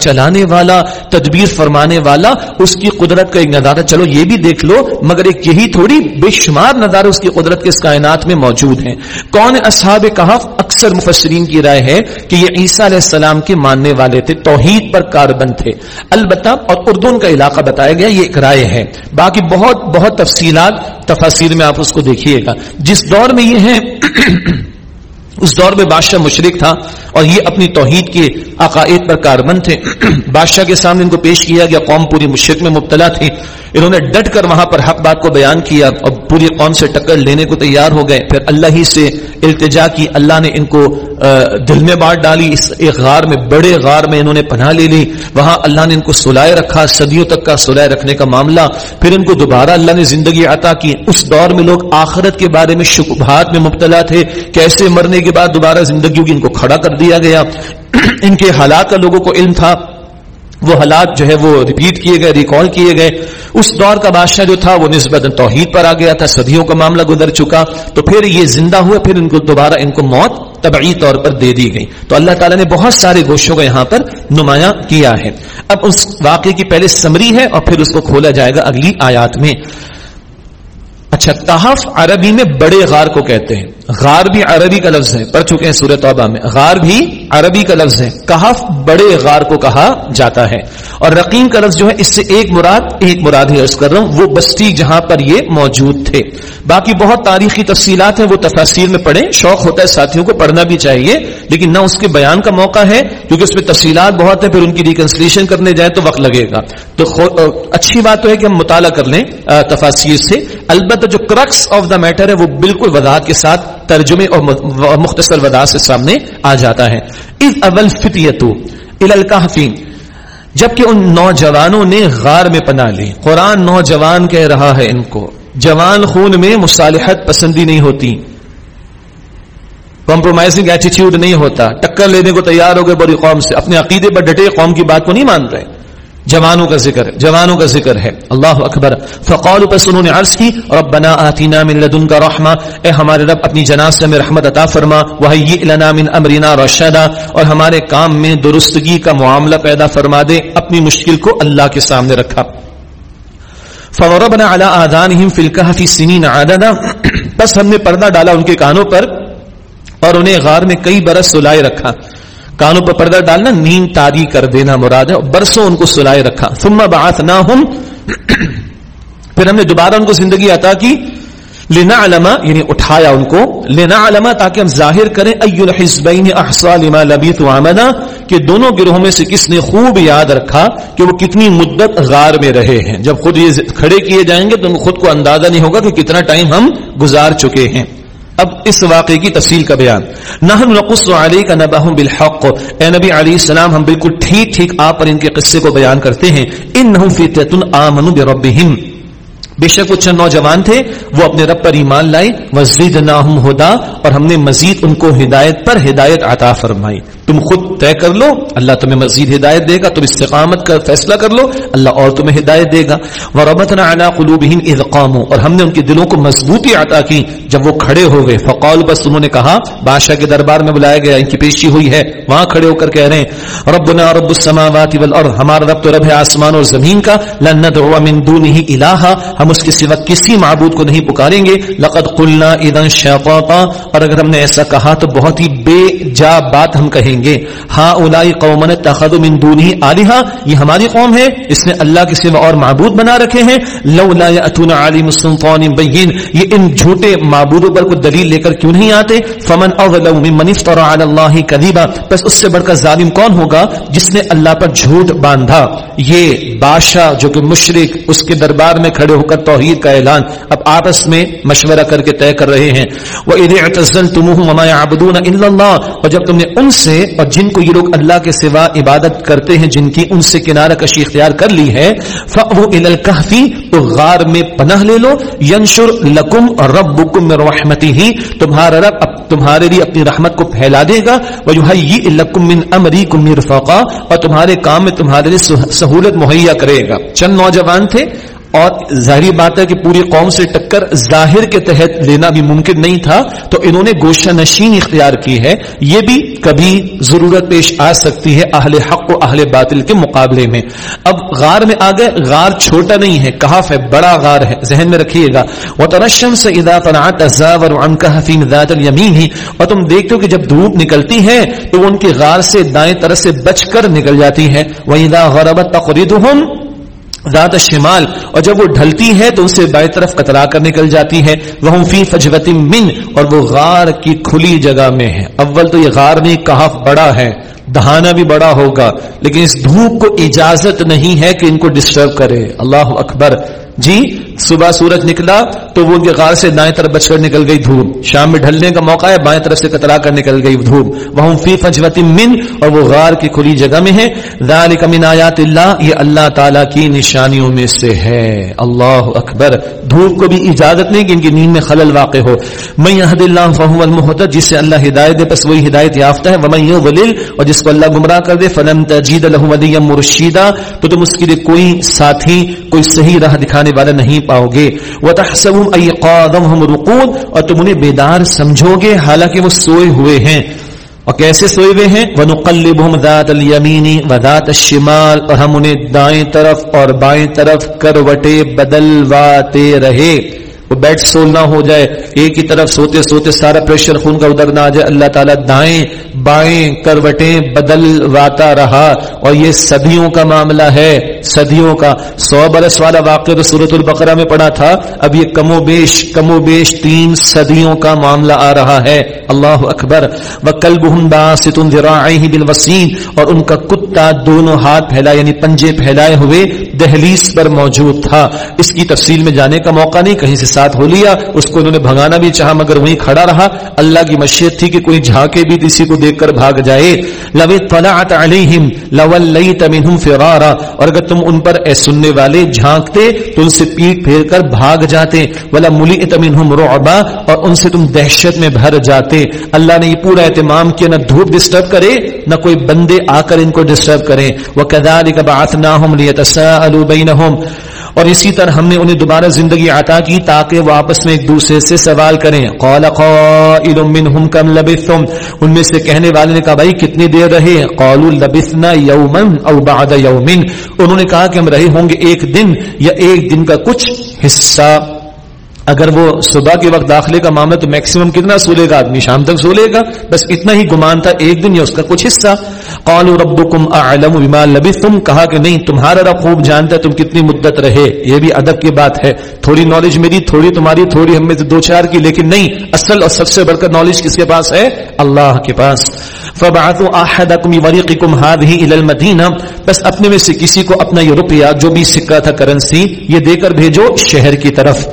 چلانے والا، تدبیر تدبیر فرمانے والا اس کی قدرت کا ایک نظارہ، چلو یہ بھی دیکھ لو، مگر ایک یہی تھوڑی بے شمار نظارے اس کی قدرت کے اس کائنات میں موجود ہیں۔ کون اصحاب کہف اکثر مفسرین کی رائے ہے کہ یہ عیسیٰ علیہ السلام کے ماننے والے تھے، توحید پر کاربند تھے۔ البتہ اور اردن کا علاقہ بتایا گیا، یہ ایک رائے ہے۔ باقی بہت بہت تفصیلات، تفاصیر میں آپ اس کو دیکھیے گا۔ جس دور میں یہ ہے اس دور میں بادشاہ مشرق تھا اور یہ اپنی توحید کے عقائد پر کاربند تھے۔ [clears throat] بادشاہ کے سامنے ان کو پیش کیا گیا۔ قوم پوری مشرق میں مبتلا تھی۔ انہوں نے ڈٹ کر وہاں پر حق بات کو بیان کیا اور پوری قوم سے ٹکر لینے کو تیار ہو گئے۔ پھر اللہ ہی سے التجا کی۔ اللہ نے ان کو دل میں بانٹ ڈالی، اس ایک غار میں، بڑے غار میں انہوں نے پناہ لے لی۔ وہاں اللہ نے ان کو سلائے رکھا، صدیوں تک کا سلائے رکھنے کا معاملہ۔ پھر ان کو دوبارہ اللہ نے زندگی عطا کی۔ اس دور میں لوگ آخرت کے بارے میں شکبات میں مبتلا تھے۔ کیسے مرنے کے بعد دوبارہ زندگی ہوگی ان کو کھڑا کر دیا گیا۔ [clears throat] ان کے حالات کا لوگوں کو علم تھا۔ وہ حالات جو ہے، وہ ریپیٹ کیے گئے ریکال کیے گئے۔ اس دور کا بادشاہ جو تھا، وہ نسبت توحید پر آ گیا تھا۔ صدیوں کا معاملہ گزر چکا۔ تو پھر یہ زندہ ہوا، پھر ان کو دوبارہ ان کو موت طبعی طور پر دے دی گئی۔ تو اللہ تعالیٰ نے بہت سارے گوشوں کو یہاں پر نمایاں کیا ہے۔ اب اس واقعے کی پہلے سمری ہے اور پھر اس کو کھولا جائے گا اگلی آیات میں۔ اچھا تحف عربی میں بڑے غار کو کہتے ہیں۔ غار بھی عربی کا لفظ ہے، پڑھ چکے ہیں سورت توبہ میں۔ غار بھی عربی کا لفظ ہے۔ کہف بڑے غار کو کہا جاتا ہے۔ اور رقیم کا لفظ جو ہے، اس سے ایک مراد ایک مراد ہی عرض کر رہا ہوں، وہ بستی جہاں پر یہ موجود تھے۔ باقی بہت تاریخی تفصیلات ہیں، وہ تفاصیر میں پڑھیں۔ شوق ہوتا ہے ساتھیوں کو پڑھنا بھی چاہیے، لیکن نہ اس کے بیان کا موقع ہے، کیونکہ اس میں تفصیلات بہت ہیں، پھر ان کی ریکنسلیشن کرنے جائیں تو وقت لگے گا۔ تو اچھی بات تو ہے کہ ہم مطالعہ کر لیں تفاصیر سے۔ البتہ جو کرکس آف دا میٹر ہے وہ بالکل وضاحت کے ساتھ ترجمے اور مختصر وضاحت سے سامنے آ جاتا ہے۔ اس اول فتیتو الکافی جبکہ ان نوجوانوں نے غار میں پناہ لی۔ قرآن نوجوان کہہ رہا ہے ان کو، جوان خون میں مصالحت پسندی نہیں ہوتی۔ کمپرومائزنگ ایٹیٹیوڈ نہیں ہوتا۔ ٹکر لینے کو تیار ہو گئے بڑی قوم سے۔ اپنے عقیدے پر ڈٹے، قوم کی بات کو نہیں مان رہے جوانوں کا ذکر جوانوں کا ذکر ہے۔ اللہ اکبر۔ فقول پس انہوں نے عرض کی، ربنا آتینا من لدن کا رحمہ اے ہمارے رب، اپنی جناز میں رحمت عطا فرما۔ وحی لنا من امرنا رشدا۔ اور ہمارے کام میں درستگی کا معاملہ پیدا فرما دے، اپنی مشکل کو اللہ کے سامنے رکھا۔ فوربنا على آذانهم في الكهف سنين عددا۔ بس ہم نے پردہ ڈالا ان کے کانوں پر اور انہیں غار میں کئی برس سلائے رکھا۔ کانوں پر پردہ ڈالنا نیند تاری کر دینا مراد ہے برسوں ان کو سلائے رکھا۔ ثم بعثناهم پھر ہم نے دوبارہ ان کو زندگی عطا کی۔ لینا علما یعنی اٹھایا ان کو۔ لینا علما تاکہ ہم ظاہر کریں الحزبین لما لبیت وعمدا کہ دونوں گروہوں میں سے کس نے خوب یاد رکھا کہ وہ کتنی مدت غار میں رہے ہیں۔ جب خود یہ کھڑے کیے جائیں گے، تو خود کو اندازہ نہیں ہوگا کہ کتنا ٹائم ہم گزار چکے ہیں۔ اب اس واقعے کی تفصیل کا بیان۔ نحن نقص علیک نبہم بالحق۔ اے نبی علیہ السلام، ہم بالکل ٹھیک ٹھیک آپ پر ان کے قصے کو بیان کرتے ہیں۔ انہم فتیتن آمنوا بربہم۔ بے شک وہ چند نوجوان تھے، وہ اپنے رب پر ایمان لائے۔ وزید ہدا۔ اور ہم نے مزید ان کو ہدایت پر ہدایت عطا فرمائی۔ تم خود طے کر لو، اللہ تمہیں مزید ہدایت دے گا، تم استقامت کا فیصلہ کر لو، اللہ اور تمہیں ہدایت دے گا۔ وربتنا علی قلوبہم اذ قاموا۔ اور ہم نے ان کے دلوں کو مضبوطی عطا کی جب وہ کھڑے ہو گئے۔ فقال بس انہوں نے کہا، بادشاہ کے دربار میں بلایا گیا، ان کی پیشی ہوئی ہے، وہاں کھڑے ہو کر کہہ رہے ہیں، ربنا رب السماوات والارض ہمارا رب تو رب ہے آسمان اور زمین کا، لن ندعو من دونه الها ہم اس کے سوا کسی معبود کو نہیں پکاریں گے۔ لقد قلنا اذا شططا اور اگر ہم نے ایسا کہا تو بہت ہی بے جا بات ہم کہیں کریں گے۔ ہاں اولائی قومن اتخذوا من دونه الها یہ ہماری قوم ہے، اس نے اللہ کے سوا اور معبود بنا رکھے ہیں۔ لولا یاتون علی سلطان بین، یہ ان جھوٹے معبودوں پر کوئی دلیل لے کر کیوں نہیں آتے؟ فمن اظلم ممن افترى على الله كذبا بس اس سے بڑھ کر ظالم کون ہوگا؟ جس نے اللہ پر جھوٹ باندھا۔ یہ بادشاہ جو کہ مشرک اس کے دربار میں کھڑے ہو کر توحید کا اعلان اب آپس میں مشورہ کر کے طے کر رہے ہیں۔ وہ وما يعبدون الا الله۔ اور جب تم نے ان سے اور جن کو یہ لوگ اللہ کے سوا عبادت کرتے ہیں، جن کی ان سے کنارہ کشی اختیار کر لی ہے فَأْوُ إِلَى الْكَحْفِ تو غار میں پناہ لے لو ینشر لکم ربکم من رحمتہ تمہارا رب تمہارے لیے اپنی رحمت کو پھیلا دے گا، وَيُحَيِّئِ لَكُم مِّن اور تمہارے کام میں تمہارے لیے سہولت مہیا کرے گا۔ چند نوجوان تھے اور ظاہری بات ہے کہ پوری قوم سے ٹکر ظاہر کے تحت لینا بھی ممکن نہیں تھا، تو انہوں نے گوشہ نشین اختیار کی ہے۔ یہ بھی کبھی ضرورت پیش آ سکتی ہے اہل حق و اہل باطل کے مقابلے میں۔ اب غار میں آ گئے، غار چھوٹا نہیں ہے، کہاف ہے، بڑا غار ہے۔ ذہن میں رکھیے گا۔ وہ ترشم سے ادا فنعت اور المین ہی اور تم دیکھتے ہو کہ جب دھوپ نکلتی ہے، تو وہ ان کے غار سے دائیں طرف سے بچ کر نکل جاتی ہے۔ وہ ادا غربت تقرید ذات شمال، اور جب وہ ڈھلتی ہے تو اسے بائیں طرف کترا کر نکل جاتی ہے۔ وہ فی فجوت من، اور وہ غار کی کھلی جگہ میں ہے۔ اول تو یہ غار نہیں کہاف بڑا ہے دہانا بھی بڑا ہوگا، لیکن اس دھوپ کو اجازت نہیں ہے کہ ان کو ڈسٹرب کرے۔ اللہ اکبر۔ جی صبح سورج نکلا تو وہ ان کے غار سے دائیں طرف بچ کر نکل گئی دھوپ۔ شام میں ڈھلنے کا موقع ہے، بائیں طرف سے کترا کر نکل گئی دھوپ۔ وہ فی فجوت من، اور وہ غار کی کھلی جگہ میں ہے ذالک من آیات اللہ، یہ اللہ تعالی کی نشانیوں میں سے ہے۔ اللہ اکبر۔ دھوپ کو بھی اجازت نہیں کہ ان کی نیند میں خلل واقع ہو۔ میں یہد اللہ فہو المحتد جس سے اللہ ہدایت دے بس وہی ہدایت یافتہ ہے۔ ومن یضلل، اور جس کو اللہ گمراہ کر دے، فلن تجید له ولیا مرشدا تو تم اس کے لیے کوئی ساتھی، کوئی صحیح راہ دکھانے والا نہیں۔ پاؤ گے۔ رقود اور تم انہیں بیدار سمجھو گے، حالانکہ وہ سوئے ہوئے ہیں۔ اور کیسے سوئے ہوئے ہیں؟ وَنُقَلِّبُهُمْ ذَاتَ الْيَمِينِ وَذَاتَ الشِّمَالِ اور ہم انہیں دائیں طرف اور بائیں طرف کروٹے بدلواتے رہے۔ وہ بیڈ سول نہ ہو جائے، ایک ہی طرف سوتے سوتے سارا پریشر خون کا ادھر نہ آ جائے۔ اللہ تعالیٰ دائیں، بائیں، کروٹیں بدل واتا رہا۔ اور یہ صدیوں کا معاملہ ہے، صدیوں کا۔ سو برس والا واقعہ تو صورت البقرہ میں پڑا تھا۔ اب یہ کم و بیش، کم و بیش تین صدیوں کا معاملہ آ رہا ہے۔ اللہ اکبر۔ و کل بہن بال وسیم اور ان کا کتا دونوں ہاتھ پھیلا یعنی پنجے پھیلائے ہوئے دہلیز پر موجود تھا۔ اس کی تفصیل میں جانے کا موقع نہیں، کہیں سے ساتھ ہو لیا، اس کو انہوں نے بھگانا بھی چاہا، مگر وہیں کھڑا رہا۔ اللہ کی مشیت تھی کہ کوئی جھانکے بھی کسی کو دیکھ کر بھاگ جائے۔ لو طلعت علیہم لولیت منہم فرارا۔ اور اگر تم ان پر اے سننے والے جھانکتے، تو ان سے پیٹ پھیر کر بھاگ جاتے۔ ولا ملیت منہم رعبا۔ اور ان سے تم دہشت میں بھر جاتے۔ اللہ نے یہ پورا اہتمام کیا، نہ دھوپ ڈسٹرب کرے، نہ کوئی بندے آ کر ان کو ڈسٹرب کرے وکذالک بعثناہم لیتساءلوا بینہم اور اسی طرح ہم نے انہیں دوبارہ زندگی عطا کی تاکہ وہ آپس میں ایک دوسرے سے سوال کریں۔ قال قائل منهم كم لبثتم۔ ان میں سے کہنے والے نے کہا، بھائی، کتنی دیر رہے؟ قالوا لبثنا يوما او بعد يوم انہوں نے کہا کہ ہم رہے ہوں گے ایک دن یا ایک دن کا کچھ حصہ۔ اگر وہ صبح کے وقت داخلے کا معاملہ تو میکسیمم کتنا سولے گا؟ آدمی شام تک سولے گا۔ بس اتنا ہی گمان تھا، ایک دن یا اس کا کچھ حصہ۔ قالوا ربكم اعلم بما لبثتم۔ کہا کہ نہیں، تمہارا رب خوب جانتا ہے تم کتنی مدت رہے۔ یہ بھی ادب کی بات ہے۔ تھوڑی نالج میری تھوڑی تمہاری، تھوڑی ہم میں دو چار کی، لیکن نہیں، اصل اور سب سے بڑھ کر نالج کس کے پاس ہے؟ اللہ کے پاس۔ فبعثوا احدكم بورقكم هذه الى المدينه بس اپنے میں سے کسی کو اپنا یہ روپیہ جو بھی سکہ تھا کرنسی، یہ دے کر بھیجو شہر کی طرف۔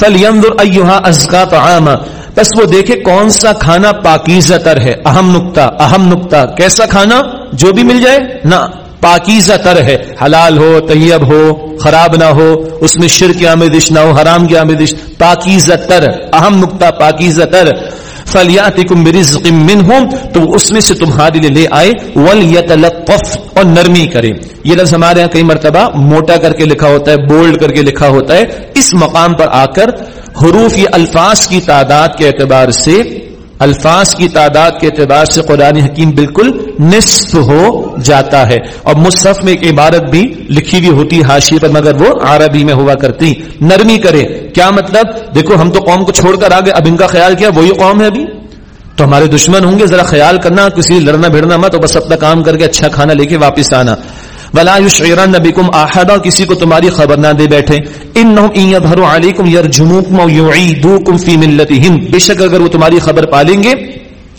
فَلْيَنظُرْ أَيُّهَا أَزْكَى طَعَامًا۔ بس وہ دیکھے کون سا کھانا پاکیزہ تر ہے۔ اہم نقطہ اہم نقطہ۔ کیسا کھانا؟ جو بھی مل جائے، نہ، پاکیزہ تر ہے۔ حلال ہو، طیب ہو، خراب نہ ہو، اس میں شر کی آمدش نہ ہو، حرام کی آمدش پاکیزہ تر، اہم نقطہ، پاکیزہ تر۔ فَلْيَأْتِكُمْ بِرِزْقٍ مِّنْهُمْ، تو اس میں سے تمہارے لیے لے آئے ولیتلطف اور نرمی کرے یہ لفظ ہمارے یہاں کئی مرتبہ موٹا کر کے لکھا ہوتا ہے، بولڈ کر کے لکھا ہوتا ہے۔ اس مقام پر آ کر حروف یا الفاظ کی تعداد کے اعتبار سے الفاظ کی تعداد کے اعتبار سے قرآن حکیم بالکل نصف ہو جاتا ہے اور مصحف میں ایک عبارت بھی لکھی ہوئی ہوتی ہاشی پر، مگر وہ عربی میں ہوا کرتی۔ نرمی کرے۔ کیا مطلب؟ دیکھو، ہم تو قوم کو چھوڑ کر آگے، اب ان کا خیال کیا؟ وہی قوم ہے ابھی۔ تو ہمارے دشمن ہوں گے، ذرا خیال کرنا، کسی لڑنا بھیڑنا مت، اور بس اپنا کام کر کے اچھا کھانا لے کے واپس آنا۔ ولا یشعرن بكم احد کسی کو تمہاری خبر نہ دے بیٹھے۔ انهم ان يظهروا عليكم يرجموكم ويعيدوكم في ملتهم۔ اگر وہ تمہاری خبر پالیں گے،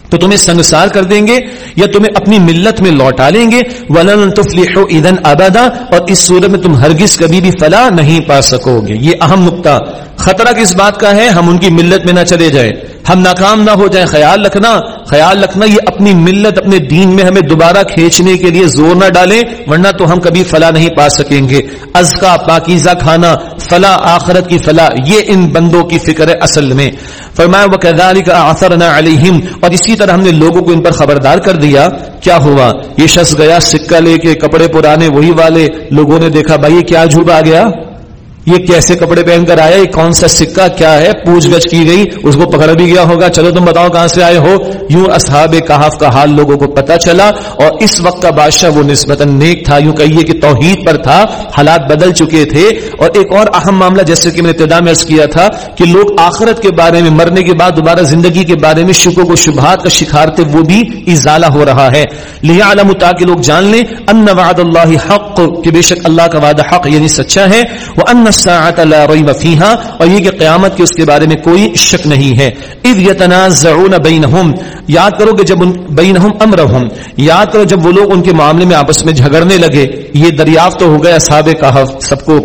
تو تمہیں سنگسار کر دیں گے یا تمہیں اپنی ملت میں لوٹا لیں گے۔ ولن تفلحوا اذا ابدا اور اس صورت میں تم ہرگز کبھی بھی فلاح نہیں پا سکو گے۔ یہ اہم نقطہ، خطرہ کس بات کا ہے؟ ہم ان کی ملت میں نہ چلے جائیں۔ ہم ناکام نہ ہو جائیں، خیال رکھنا خیال رکھنا یہ اپنی ملت، اپنے دین میں ہمیں دوبارہ کھینچنے کے لیے زور نہ ڈالیں، ورنہ تو ہم کبھی فلاح نہیں پا سکیں گے۔ ازکا، پاکیزہ کھانا، فلاح آخرت کی فلاح، یہ ان بندوں کی فکر ہے اصل میں۔ فرمایا وہ کرداری کا آثر نہ علیہم اور اسی طرح ہم نے لوگوں کو ان پر خبردار کر دیا۔ کیا ہوا؟ یہ شخص گیا سکہ لے کے، کپڑے پرانے وہی والے لوگوں نے دیکھا، بھائی کیا جھوٹ آ گیا؟ یہ کیسے کپڑے پہن کر آیا، یہ کون سا سکہ کیا ہے، پوچھ گچھ کی گئی، اس کو پکڑ بھی گیا ہوگا، چلو تم بتاؤ کہاں سے آئے ہو، یوں اصحاب کہاف کا حال لوگوں کو پتا چلا، اور اس وقت کا بادشاہ وہ نسبتا نیک تھا، یوں کہیے کہ توحید پر تھا، حالات بدل چکے تھے، اور ایک اور اہم معاملہ جیسے کہ میں نے ابتدا میں عرض کیا تھا، کہ لوگ آخرت کے بارے میں، مرنے کے بعد دوبارہ زندگی کے بارے میں شکو کو شبہات کا شکار تھے، وہ بھی ازالہ ہو رہا ہے۔ لیا عالم تاکہ لوگ جان لیں، ان وعد اللہ حق، کہ بے شک اللہ کا وعدہ حق یعنی سچا ہے وہ ان لا ریب فیہا اور یہ کہ قیامت کے اس کے بارے میں کوئی شک نہیں ہے۔ اذ یتنازعون بینہم یاد کرو کہ جب ان بینہم امرہم یاد کرو جب وہ لوگ ان کے معاملے میں آپس میں جھگڑنے لگے، یہ دریافت تو ہو گیا اصحاب کہف، سب کو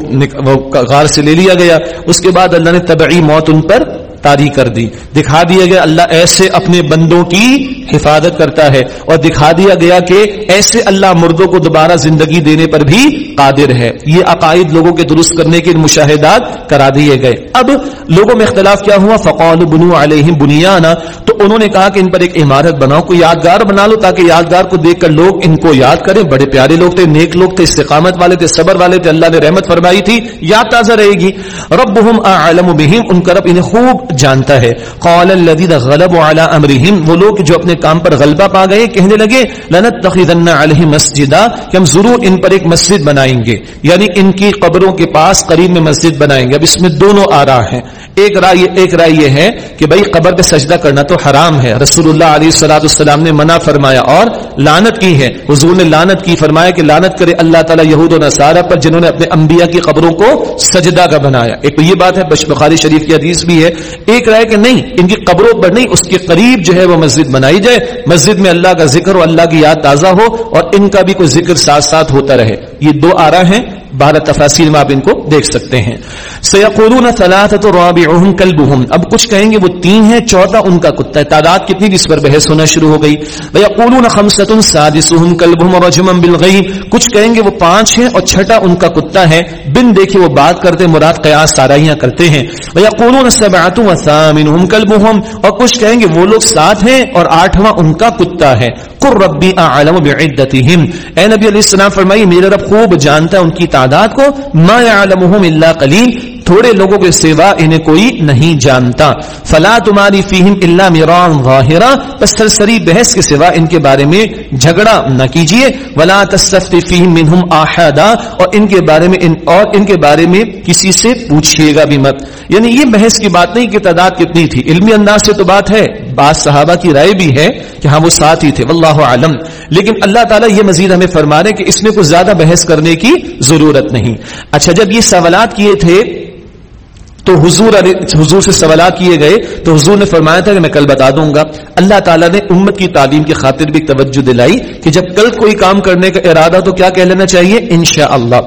غار سے لے لیا گیا۔ اس کے بعد اللہ نے تبعی موت ان پر تاری کر دی۔ دکھا دیا گیا اللہ ایسے اپنے بندوں کی حفاظت کرتا ہے اور دکھا دیا گیا کہ ایسے اللہ مردوں کو دوبارہ زندگی دینے پر بھی قادر ہے۔ یہ عقائد لوگوں کے درست کرنے کے مشاہدات کرا دیے گئے۔ اب لوگوں میں اختلاف کیا ہوا؟ فقول بنو علیہ بنیانا تو انہوں نے کہا کہ ان پر ایک عمارت بناؤ، کوئی یادگار بنا لو تاکہ یادگار کو دیکھ کر لوگ ان کو یاد کریں۔ بڑے پیارے لوگ تھے، نیک لوگ تھے، استقامت والے تھے، صبر والے تھے، اللہ نے رحمت فرمائی تھی، یاد تازہ رہے گی۔ ربهم اعلم بهم۔ ان کا رب انہیں خوب جانتا ہے۔ قال الذين غلبوا على امرهم وہ لوگ جو اپنے کام پر غلبہ پا گئے، کہنے لگے، لنتخذن علیہ مسجدا، کہ ہم ضرور ان پر ایک مسجد بنائیں گے۔ یعنی ان کی قبروں کے پاس قریب میں مسجد بنائیں گے۔ اب اس میں دونوں آرا ہیں۔ ایک رائے ایک رائے یہ ہے کہ بھائی قبر پہ سجدہ کرنا تو حرام ہے۔ رسول اللہ علیہ السلاۃ السلام نے منع فرمایا اور لانت کی ہے۔ حضور نے لانت کی، فرمایا کہ لانت کرے اللہ تعالیٰ یہود و نصارہ پر جنہوں نے اپنے انبیاء کی قبروں کو سجدہ کا بنایا۔ ایک تو یہ بات ہے، بخاری شریف کی حدیث بھی ہے ایک رائے کہ نہیں، ان کی قبروں پر نہیں، اس کے قریب جو ہے وہ مسجد بنائی جائے۔ مسجد میں اللہ کا ذکر اور اللہ کی یاد تازہ ہو اور ان کا بھی کوئی ذکر ساتھ ساتھ ہوتا رہے۔ یہ دو آرا ہیں۔ بارہ تفاصیل میں آپ ان کو دیکھ سکتے ہیں۔ سیقولون ثلاثت رابعهم كلبهم اب کچھ کہیں گے وہ تین ہیں، چوتھا ان کا کتا ہے۔ تعداد کتنی اس پر بحث ہونا شروع ہو گئی۔ ويقولون خمسة سادسهم كلبهم رجما بالغیب۔ کچھ کہیں گے وہ پانچ ہیں اور چھٹا ان کا کتا ہے۔ بن دیکھے وہ بات کرتے مراد قیاس تارائیاں کرتے ہیں۔ ويقولون سبعة وثامنهم كلبهم اور کچھ کہیں گے وہ لوگ سات ہیں اور آٹھواں ان کا کتا ہے۔ قر ربی اعلم بعدتهم اے نبی علیہ السلام، فرمائیے، میرا رب خوب جانتا ہے ان کی تعداد کو ما يعلمهم الا قلیل تھوڑے لوگوں کے سوا انہیں کوئی نہیں جانتا۔ فلا تمہاری فیہم اللہ میران ظاہرا بس سرسری بحث کے سوا ان کے بارے میں جھگڑا نہ کیجیے ولا تصفت فیہم منہم آحادا، اور ان کے بارے میں ان اور ان کے بارے میں کسی سے پوچھئے گا بھی مت۔ یعنی یہ بحث کی بات نہیں کہ تعداد کتنی تھی، علمی انداز سے تو بات ہے۔ بعض صحابہ کی رائے بھی ہے کہ ہاں وہ ساتھ ہی تھے، واللہ عالم لیکن اللہ تعالیٰ یہ مزید ہمیں فرما رہے کہ اس میں کچھ زیادہ بحث کرنے کی ضرورت نہیں۔ اچھا جب یہ سوالات کیے تھے تو حضور حضور سے سوالات کیے گئے، تو حضور نے فرمایا تھا کہ میں کل بتا دوں گا۔ اللہ تعالیٰ نے امت کی تعلیم کی خاطر بھی توجہ دلائی کہ جب کل کوئی کام کرنے کا ارادہ تو کیا کہہ لینا چاہیے؟ انشاء اللہ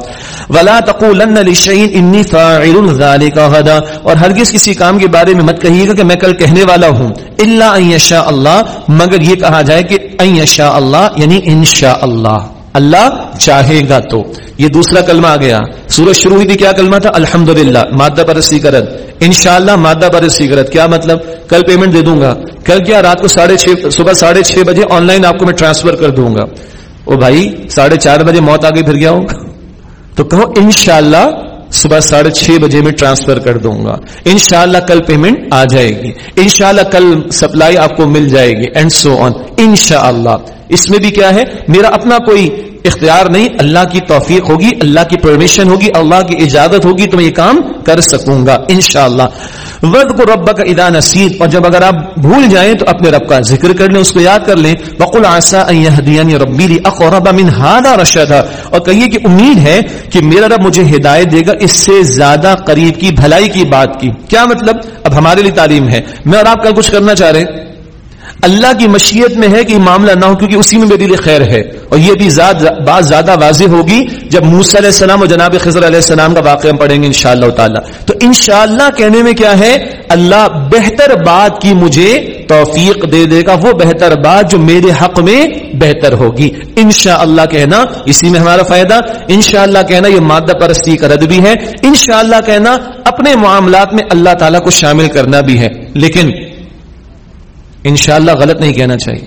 ولا تقولن لشيء انی فاعل ذلك غدا اور ہرگز کسی کام کے بارے میں مت کہیے گا کہ میں کل کہنے والا ہوں۔ الا ان یشاء اللہ مگر یہ کہا جائے کہ ان یشاء اللہ یعنی انشاء اللہ اللہ چاہے گا تو۔ یہ دوسرا کلمہ آ گیا۔ سورج شروع ہوئی تھی کیا کلمہ تھا؟ الحمد للہ مادہ پر کرت ان شاء اللہ مادہ پر کرت کیا مطلب؟ کل پیمنٹ دے دوں گا۔ کل کیا؟ رات کو ساڑھے چھ، صبح ساڑھے چھ بجے آن لائن آپ کو میں ٹرانسفر کر دوں گا۔ او بھائی، ساڑھے چار بجے موت آ گئی پھر کیا ہوگا؟ تو کہو ان شاء اللہ صبح ساڑھے چھ بجے میں ٹرانسفر کر دوں گا۔ انشاءاللہ کل پیمنٹ آ جائے گی۔ انشاءاللہ کل سپلائی آپ کو مل جائے گی۔ اینڈ سو آن انشاءاللہ۔ اس میں بھی کیا ہے؟ میرا اپنا کوئی اختیار نہیں، اللہ کی توفیق ہوگی، اللہ کی پرمیشن ہوگی، اللہ کی اجازت ہوگی تو میں یہ کام کر سکوں گا انشاءاللہ۔ ورد کو رب کا ادا نصیب اور جب اگر آپ بھول جائیں تو اپنے رب کا ذکر کر لیں، اس کو یاد کر لیں۔ بقول آسا ربی اقرب من هذا رشدا۔ اور کہیے کہ امید ہے کہ میرا رب مجھے ہدایت دے گا اس سے زیادہ قریب کی، بھلائی کی بات کی۔ کیا مطلب؟ اب ہمارے لیے تعلیم ہے۔ میں اور آپ کل کچھ کرنا چاہ رہے ہیں۔ اللہ کی مشیت میں ہے کہ یہ معاملہ نہ ہو کیونکہ اسی میں میرے لیے خیر ہے اور یہ بھی بات زیادہ واضح ہوگی جب موسیٰ علیہ السلام اور جناب خضر علیہ السلام کا واقعہ ہم پڑھیں گے انشاءاللہ تعالی۔ تو انشاءاللہ کہنے میں کیا ہے؟ اللہ بہتر بات کی مجھے توفیق دے دے گا، وہ بہتر بات جو میرے حق میں بہتر ہوگی۔ انشاءاللہ کہنا اسی میں ہمارا فائدہ۔ انشاءاللہ کہنا یہ مادہ پرستی کا رد بھی ہے۔ انشاءاللہ کہنا اپنے معاملات میں اللہ تعالیٰ کو شامل کرنا بھی ہے۔ لیکن انشاءاللہ غلط نہیں کہنا چاہیے۔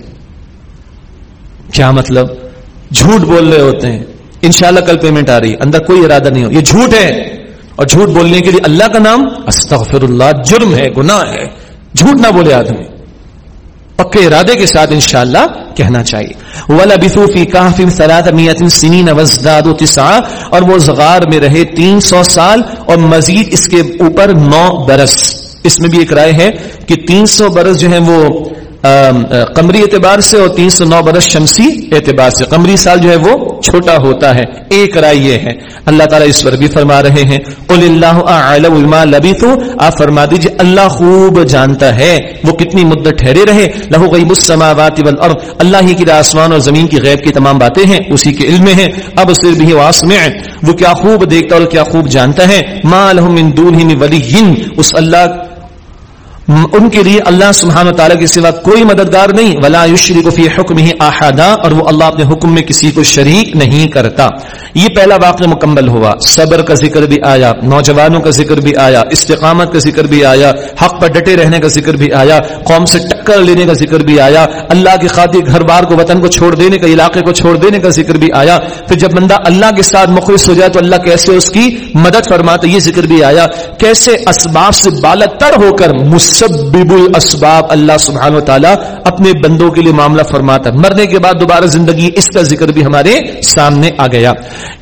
کیا مطلب؟ جھوٹ بول رہے ہوتے ہیں۔ انشاءاللہ کل پیمنٹ آ رہی ہے۔ اندر کوئی ارادہ نہیں ہو۔ یہ جھوٹ ہے۔ اور جھوٹ بولنے کے لیے اللہ کا نام استغفر اللہ جرم ہے، گناہ ہے۔ جھوٹ نہ بولے آدمی۔ پکے ارادے کے ساتھ انشاءاللہ کہنا چاہیے۔ ولا بفوفی کافی سلاد سنین وزداد اور وہ زغار میں رہے تین سو سال اور مزید اس کے اوپر نو برس۔ اس میں بھی ایک رائے ہے کہ تین سو برس جو ہیں وہ قمری اعتبار سے اور تین سو نو برس شمسی اعتبار سے۔ قمری سال جو ہے وہ چھوٹا ہوتا ہے، ایک رائے یہ ہے۔ اللہ تعالیٰ اس پر بھی فرما رہے ہیں۔ قل اللہ لبی تو آپ فرما دیجیے اللہ خوب جانتا ہے۔ وہ کتنی مدت ٹھہرے رہے۔ لہو غیب السماوات والارض۔ اللہ ہی کی آسمان اور زمین کی غیب کی تمام باتیں ہیں، اسی کے علم میں ہیں۔ اب صرف بھی واسمع وہ کیا خوب دیکھتا اور کیا خوب جانتا ہے۔ ما لهم من دونه ولی۔ اس اللہ ان کے لیے اللہ سبحانہ تعالیٰ کے سوا کوئی مددگار نہیں. ولا یشرک فی حکم ہی احدا اور وہ اللہ اپنے حکم میں کسی کو شریک نہیں کرتا. یہ پہلا واقعہ مکمل ہوا. صبر کا ذکر بھی آیا، نوجوانوں کا ذکر بھی آیا، استقامت کا ذکر بھی آیا، حق پر ڈٹے رہنے کا ذکر بھی آیا، قوم سے ٹکر لینے کا ذکر بھی آیا، اللہ کی خاطر گھر بار کو وطن کو چھوڑ دینے کا، علاقے کو چھوڑ دینے کا ذکر بھی آیا۔ پھر جب بندہ اللہ کے ساتھ مخلص ہو جائے تو اللہ کیسے اس کی مدد فرماتا؟ یہ ذکر بھی آیا۔ کیسے اسباب سے بالتر ہو کر مسبب الاسباب اللہ سبحانہ و تعالیٰ اپنے بندوں کے لیے معاملہ فرماتا ہے۔ مرنے کے بعد دوبارہ زندگی، اس کا ذکر بھی ہمارے سامنے آ گیا۔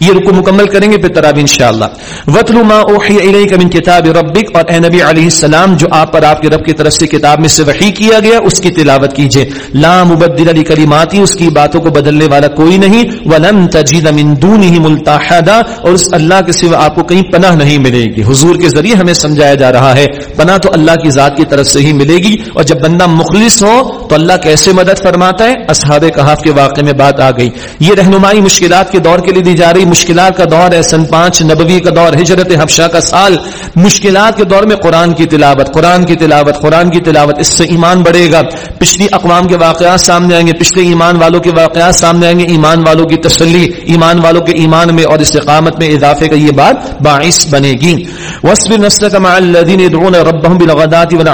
یہ رکو مکمل کریں گے، پھر تراب انشاءاللہ۔ وَتْلُ مَا أُوحِيَ إِلَيْكَ مِن كِتَابِ رَبِّكَ۔ اور اے نبی علیہ السلام، جو آپ پر آپ کے رب کی طرف سے کتاب میں سے وحی کیا گیا، اس کی تلاوت کیجیے۔ لا مبدل لکلماتی، اس کی باتوں کو بدلنے والا کوئی نہیں۔ وَلَمْ تَجِدَ مِن دُونِهِ مُلْتَحَدًا۔ اور اس اللہ کے سوا آپ کو کہیں پناہ نہیں ملے گی۔ حضور کے ذریعے ہمیں سمجھایا جا رہا ہے۔ پناہ تو اللہ کی ذات کی طرف سے ہی ملے گی اور جب بندہ مخلص ہو تو اللہ کیسے مدد فرماتا ہے؟ اصحاب کہاف کے واقعے میں بات آ گئی۔ یہ رہنمائی مشکلات کے دور کے لیے دی جا رہی مشکلات کا دور ہے۔ سن پانچ نبوی کا دور، ہجرت حفشہ کا سال۔ مشکلات کے دور میں قرآن کی تلاوت، قرآن کی تلاوت، قرآن کی تلاوت۔ اس سے ایمان بڑھے گا۔ پچھلی اقوام کے واقعات سامنے آئیں گے۔ پچھلے ایمان والوں کے واقعات سامنے آئیں گے۔ ایمان والوں کی تسلی، ایمان والوں کے ایمان میں اور استقامت میں اضافے کا یہ بات باعث بنے گی۔ وصف نسل کا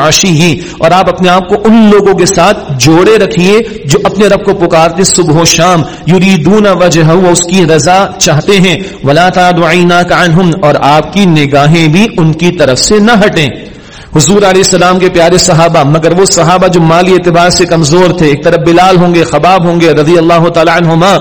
الذين يدعون اور آپ اپنے آپ کو ان لوگوں کے ساتھ جوڑے رکھیے جو اپنے رب کو پکارتے صبح و شام۔ یریدون وجهه اس کی رضا چاہتے ہیں۔ ولا تعدعيناك عنهم۔ اور آپ کی نگاہیں بھی ان کی طرف سے نہ ہٹیں۔ حضور علیہ السلام کے پیارے صحابہ، مگر وہ صحابہ جو مالی اعتبار سے کمزور تھے، ایک طرف بلال ہوں گے، خباب ہوں گے، رضی اللہ تعالی عنہما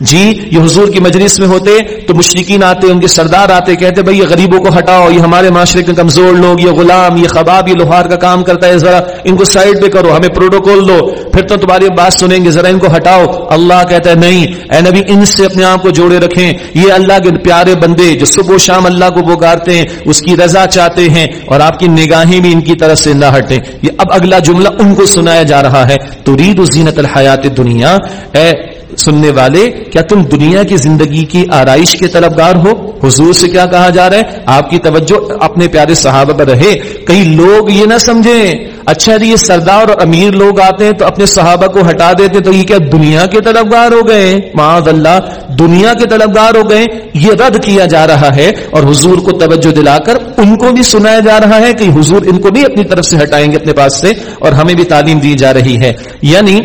جی یہ حضور کی مجلس میں ہوتے، تو مشرقین آتے، ان کے سردار آتے، کہتے بھائی یہ غریبوں کو ہٹاؤ، یہ ہمارے معاشرے کے کمزور لوگ، یہ غلام، یہ خباب، یہ لوہار کا کام کرتا ہے، ذرا ان کو سائڈ پہ کرو، ہمیں پروٹوکول دو۔ پھر تو تمہاری بات سنیں گے، ذرا ان کو ہٹاؤ۔ اللہ کہتا ہے، نہیں، اے نبی، ان سے اپنے آپ کو جوڑے رکھیں۔ یہ اللہ کے پیارے بندے جو صبح و شام اللہ کو پکارتے ہیں، اس کی رضا چاہتے ہیں، اور آپ کی نگاہیں بھی ان کی طرف سے نہ ہٹیں۔ یہ اب اگلا جملہ ان کو سنایا جا رہا ہے۔ تو رید زینت الحیات دنیا اے سننے والے، کیا تم دنیا کی زندگی کی آرائش کے طلبگار ہو؟ حضور سے کیا کہا جا رہا ہے؟ آپ کی توجہ اپنے پیارے صحابہ پر رہے۔ کئی لوگ یہ نہ سمجھیں۔ اچھا جی یہ سردار اور امیر لوگ آتے ہیں تو اپنے صحابہ کو ہٹا دیتے تو یہ کیا دنیا کے طلبگار ہو گئے؟ معاذ اللہ دنیا کے طلبگار ہو گئے۔ یہ رد کیا جا رہا ہے اور حضور کو توجہ دلا کر ان کو بھی سنایا جا رہا ہے کہ حضور ان کو بھی اپنی طرف سے ہٹائیں گے اپنے پاس سے اور ہمیں بھی تعلیم دی جا رہی ہے۔ یعنی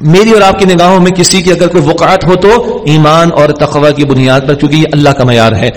میری اور آپ کی نگاہوں میں کسی کی اگر کوئی وقعت ہو تو ایمان اور تقوی کی بنیاد پر، کیونکہ یہ اللہ کا معیار ہے۔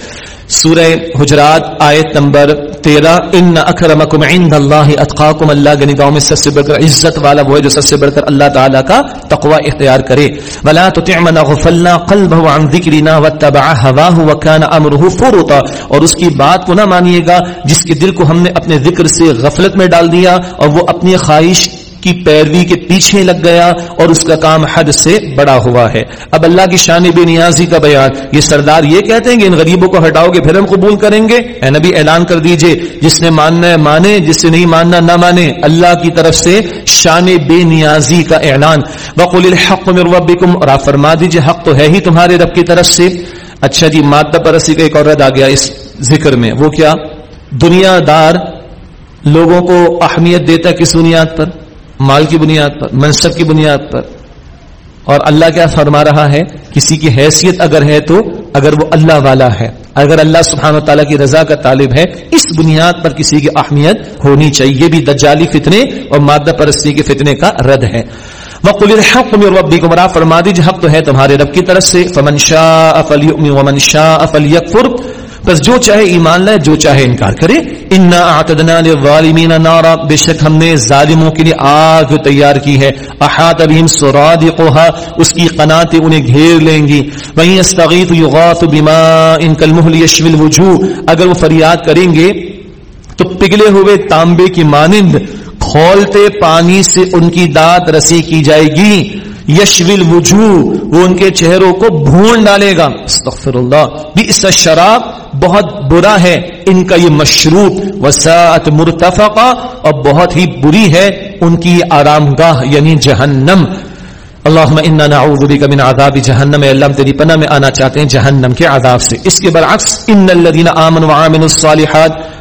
سورہ حجرات، آیت نمبر تیرہ، ان اکرمکم عند اللہ اتقاکم اللہ کے نگاہوں میں سب سے بڑھ کر، عزت والا وہ ہے جو سب سے بڑھ کر اللہ تعالیٰ کا تقوی اختیار کرے۔ ولا تطع من غفلنا قلبه عن ذکرنا واتبع هواه وكان امره فرطا اور اس کی بات کو نہ مانیے گا جس کے دل کو ہم نے اپنے ذکر سے غفلت میں ڈال دیا اور وہ اپنی خواہش کی پیروی کے پیچھے لگ گیا اور اس کا کام حد سے بڑا ہوا ہے۔ اب اللہ کی شان بے نیازی کا بیان۔ یہ سردار یہ کہتے ہیں کہ ان غریبوں کو ہٹاؤ گے، پھر ہم قبول کریں گے۔ اے نبی، اعلان کر دیجیے، جس نے ماننا ہے مانے، جس سے نہیں ماننا نہ مانے۔ اللہ کی طرف سے شان بے نیازی کا اعلان۔ وقل الحق من ربکم اور آپ فرما دیجیے، حق تو ہے ہی تمہارے رب کی طرف سے۔ اچھا جی مادہ پرستی کا ایک اور رد آ گیا اس ذکر میں۔ وہ کیا؟ دنیا دار لوگوں کو اہمیت دیتا کس بنیاد پر؟ مال کی بنیاد پر، منصب کی بنیاد پر۔ اور اللہ کیا فرما رہا ہے؟ کسی کی حیثیت اگر ہے تو اگر وہ اللہ والا ہے، اگر اللہ سبحانہ و تعالیٰ کی رضا کا طالب ہے، اس بنیاد پر کسی کی اہمیت ہونی چاہیے۔ یہ بھی دجالی فتنے اور مادہ پرستی کے فتنے کا رد ہے۔ وقل الحق من ربكم را فرما دیجیے، حق تو ہے تمہارے رب کی طرف سے۔ فمن شاء فليؤمن ومن شاء فليكفر۔ بس جو چاہے ایمان لائے، جو چاہے انکار کرے۔ انا اعتدنا للظالمین نارا۔ بے شک ہم نے ظالموں کے لیے آگ تیار کی ہے۔ احاط بهم سرادقها۔ اس کی قناتیں انہیں گھیر لیں گی۔ وہیں استغیث یغاث بماء كالمهل يشوي الوجوه۔ اگر وہ فریاد کریں گے، تو پگھلے ہوئے تانبے کی مانند کھولتے پانی سے ان کی دانت رسی کی جائے گی۔ یشویل وجوہ، وہ ان کے چہروں کو بھون ڈالے گا۔ استغفر اللہ بھی اس شراب بہت برا ہے، ان کا یہ مشروب۔ وساعت مرتفقہ، اور بہت ہی بری ہے ان کی آرام گاہ یعنی جہنم۔ اللہم انا نعوذ بک من عذاب جہنم۔ اے اللہ، ہم تیری پناہ میں آنا چاہتے ہیں جہنم کے عذاب سے۔ اس کے برعکس، ان الذين آمنوا وعملوا الصالحات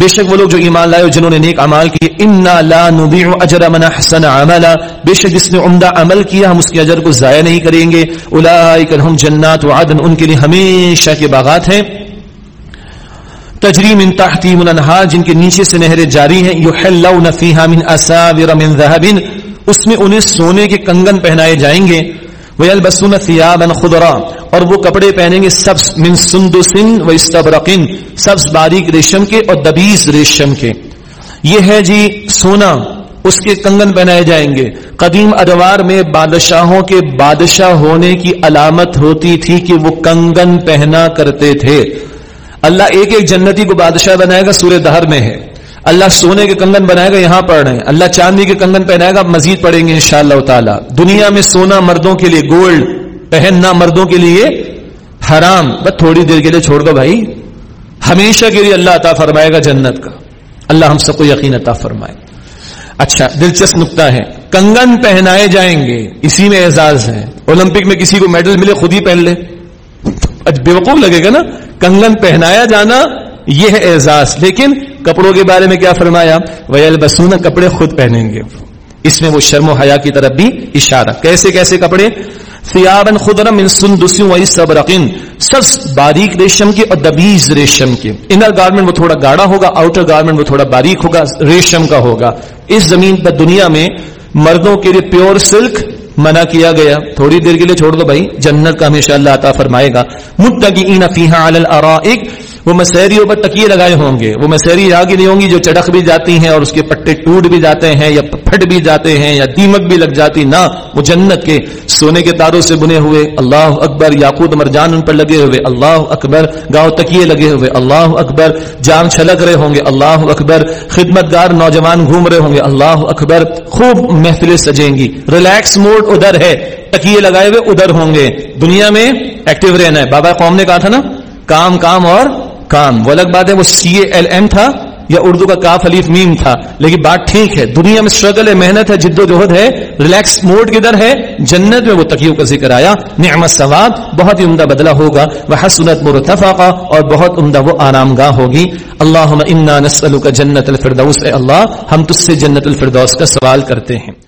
بے شک وہ لوگ جو ایمان لائے جنہوں نے نیک عمال کیے، انا لا نضيع اجر من احسن عملا۔ بے شک جس نے عمدہ عمل کیا، ہم اس کے اجر کو ضائع نہیں کریں گے۔ اولئک لهم جنات وعدن، ان کے لیے ہمیشہ کے باغات ہیں۔ تجری من تحتی من انہار، جن کے نیچے سے نہریں جاری ہیں۔ یحلون فیہا من اساور من ذهب اس میں انہیں سونے کے کنگن پہنائے جائیں گے۔ وَيَلْبَسُونَ ثِيَابًا خُضْرًا اور وہ کپڑے پہنیں گے سبز من سندس و استبرقن سبز باریک ریشم کے اور دبیز ریشم کے۔ یہ ہے جی سونا، اس کے کنگن پہنائے جائیں گے۔ قدیم ادوار میں بادشاہوں کے بادشاہ ہونے کی علامت ہوتی تھی کہ وہ کنگن پہنا کرتے تھے۔ اللہ ایک ایک جنتی کو بادشاہ بنائے گا، سورہ دہر میں ہے۔ اللہ سونے کے کنگن بنائے گا، یہاں پڑھ رہے ہیں اللہ چاندی کے کنگن پہنائے گا مزید پڑھیں گے انشاءاللہ تعالی۔ دنیا میں سونا مردوں کے لیے گولڈ، پہننا مردوں کے لیے حرام۔ بس تھوڑی دیر کے لیے چھوڑ دو بھائی۔ ہمیشہ کے لیے اللہ عطا فرمائے گا جنت کا۔ اللہ ہم سب کو یقین عطا فرمائے۔ اچھا دلچسپ نقطہ ہے۔ کنگن پہنائے جائیں گے، اسی میں اعزاز ہے اولمپک میں کسی کو میڈل ملے، خود ہی پہن لے۔ بے وقوف لگے گا نا۔ کنگن پہنایا جانا، یہ ہے اعزاز۔ لیکن کپڑوں کے بارے میں کیا فرمایا؟ ویل بسونا کپڑے خود پہنیں گے۔ اس میں وہ شرم و حیا کی طرف بھی اشارہ۔ کیسے کیسے کپڑے؟ سیابن خدرم من و سب باریک ریشم کے اور دبیز ریشم کے۔ انر گارمنٹ وہ تھوڑا گاڑا ہوگا، آؤٹر گارمنٹ وہ تھوڑا باریک ہوگا، ریشم کا ہوگا۔ اس زمین پر دنیا میں مردوں کے لیے پیور سلک منع کیا گیا۔ تھوڑی دیر کے لیے چھوڑ دو بھائی، جنت کا ہمیشہ اللہ عطا فرمائے گا۔ متقین فیہا علی الارائک وہ مسحریوں پر تکیے لگائے ہوں گے۔ وہ مسحری آگے نہیں ہوں گی جو چڑک بھی جاتی ہیں اور اس کے پٹے ٹوٹ بھی جاتے ہیں یا پھٹ بھی جاتے ہیں یا دیمک بھی لگ جاتی۔ نہ، وہ جنت کے سونے کے تاروں سے بنے ہوئے۔ اللہ اکبر، یاقوت مرجان ان پر لگے ہوئے۔ اللہ اکبر، گاؤں تکیے لگے ہوئے۔ اللہ اکبر جام چھلک رہے ہوں گے۔ اللہ اکبر خدمت گار نوجوان گھوم رہے ہوں گے۔ اللہ اکبر، خوب محفلیں سجیں گی۔ ریلیکس موڈ ادھر ہے۔ تکیے لگائے ہوئے ادھر ہوں گے۔ دنیا میں ایکٹیو رہنا ہے۔ بابا قوم نے کہا تھا نا، کام کام اور کام۔ وہ الگ بات ہے، وہ سی اے ایل ایم تھا یا اردو کا کاف علیف میم تھا۔ لیکن بات ٹھیک ہے، دنیا میں اسٹرگل ہے، محنت ہے، جد و جہد ہے ریلیکس موڈ کدھر ہے؟ جنت میں وہ تقیوں کا ذکر آیا۔ نعمت ثواب بہت ہی عمدہ بدلا ہوگا۔ وہ حسنت مرتفقہ اور بہت عمدہ وہ آرام گاہ ہوگی۔ اللہ انا نسلک جنت الفردوس، اے اللہ، ہم تجھ سے جنت الفردوس کا سوال کرتے ہیں۔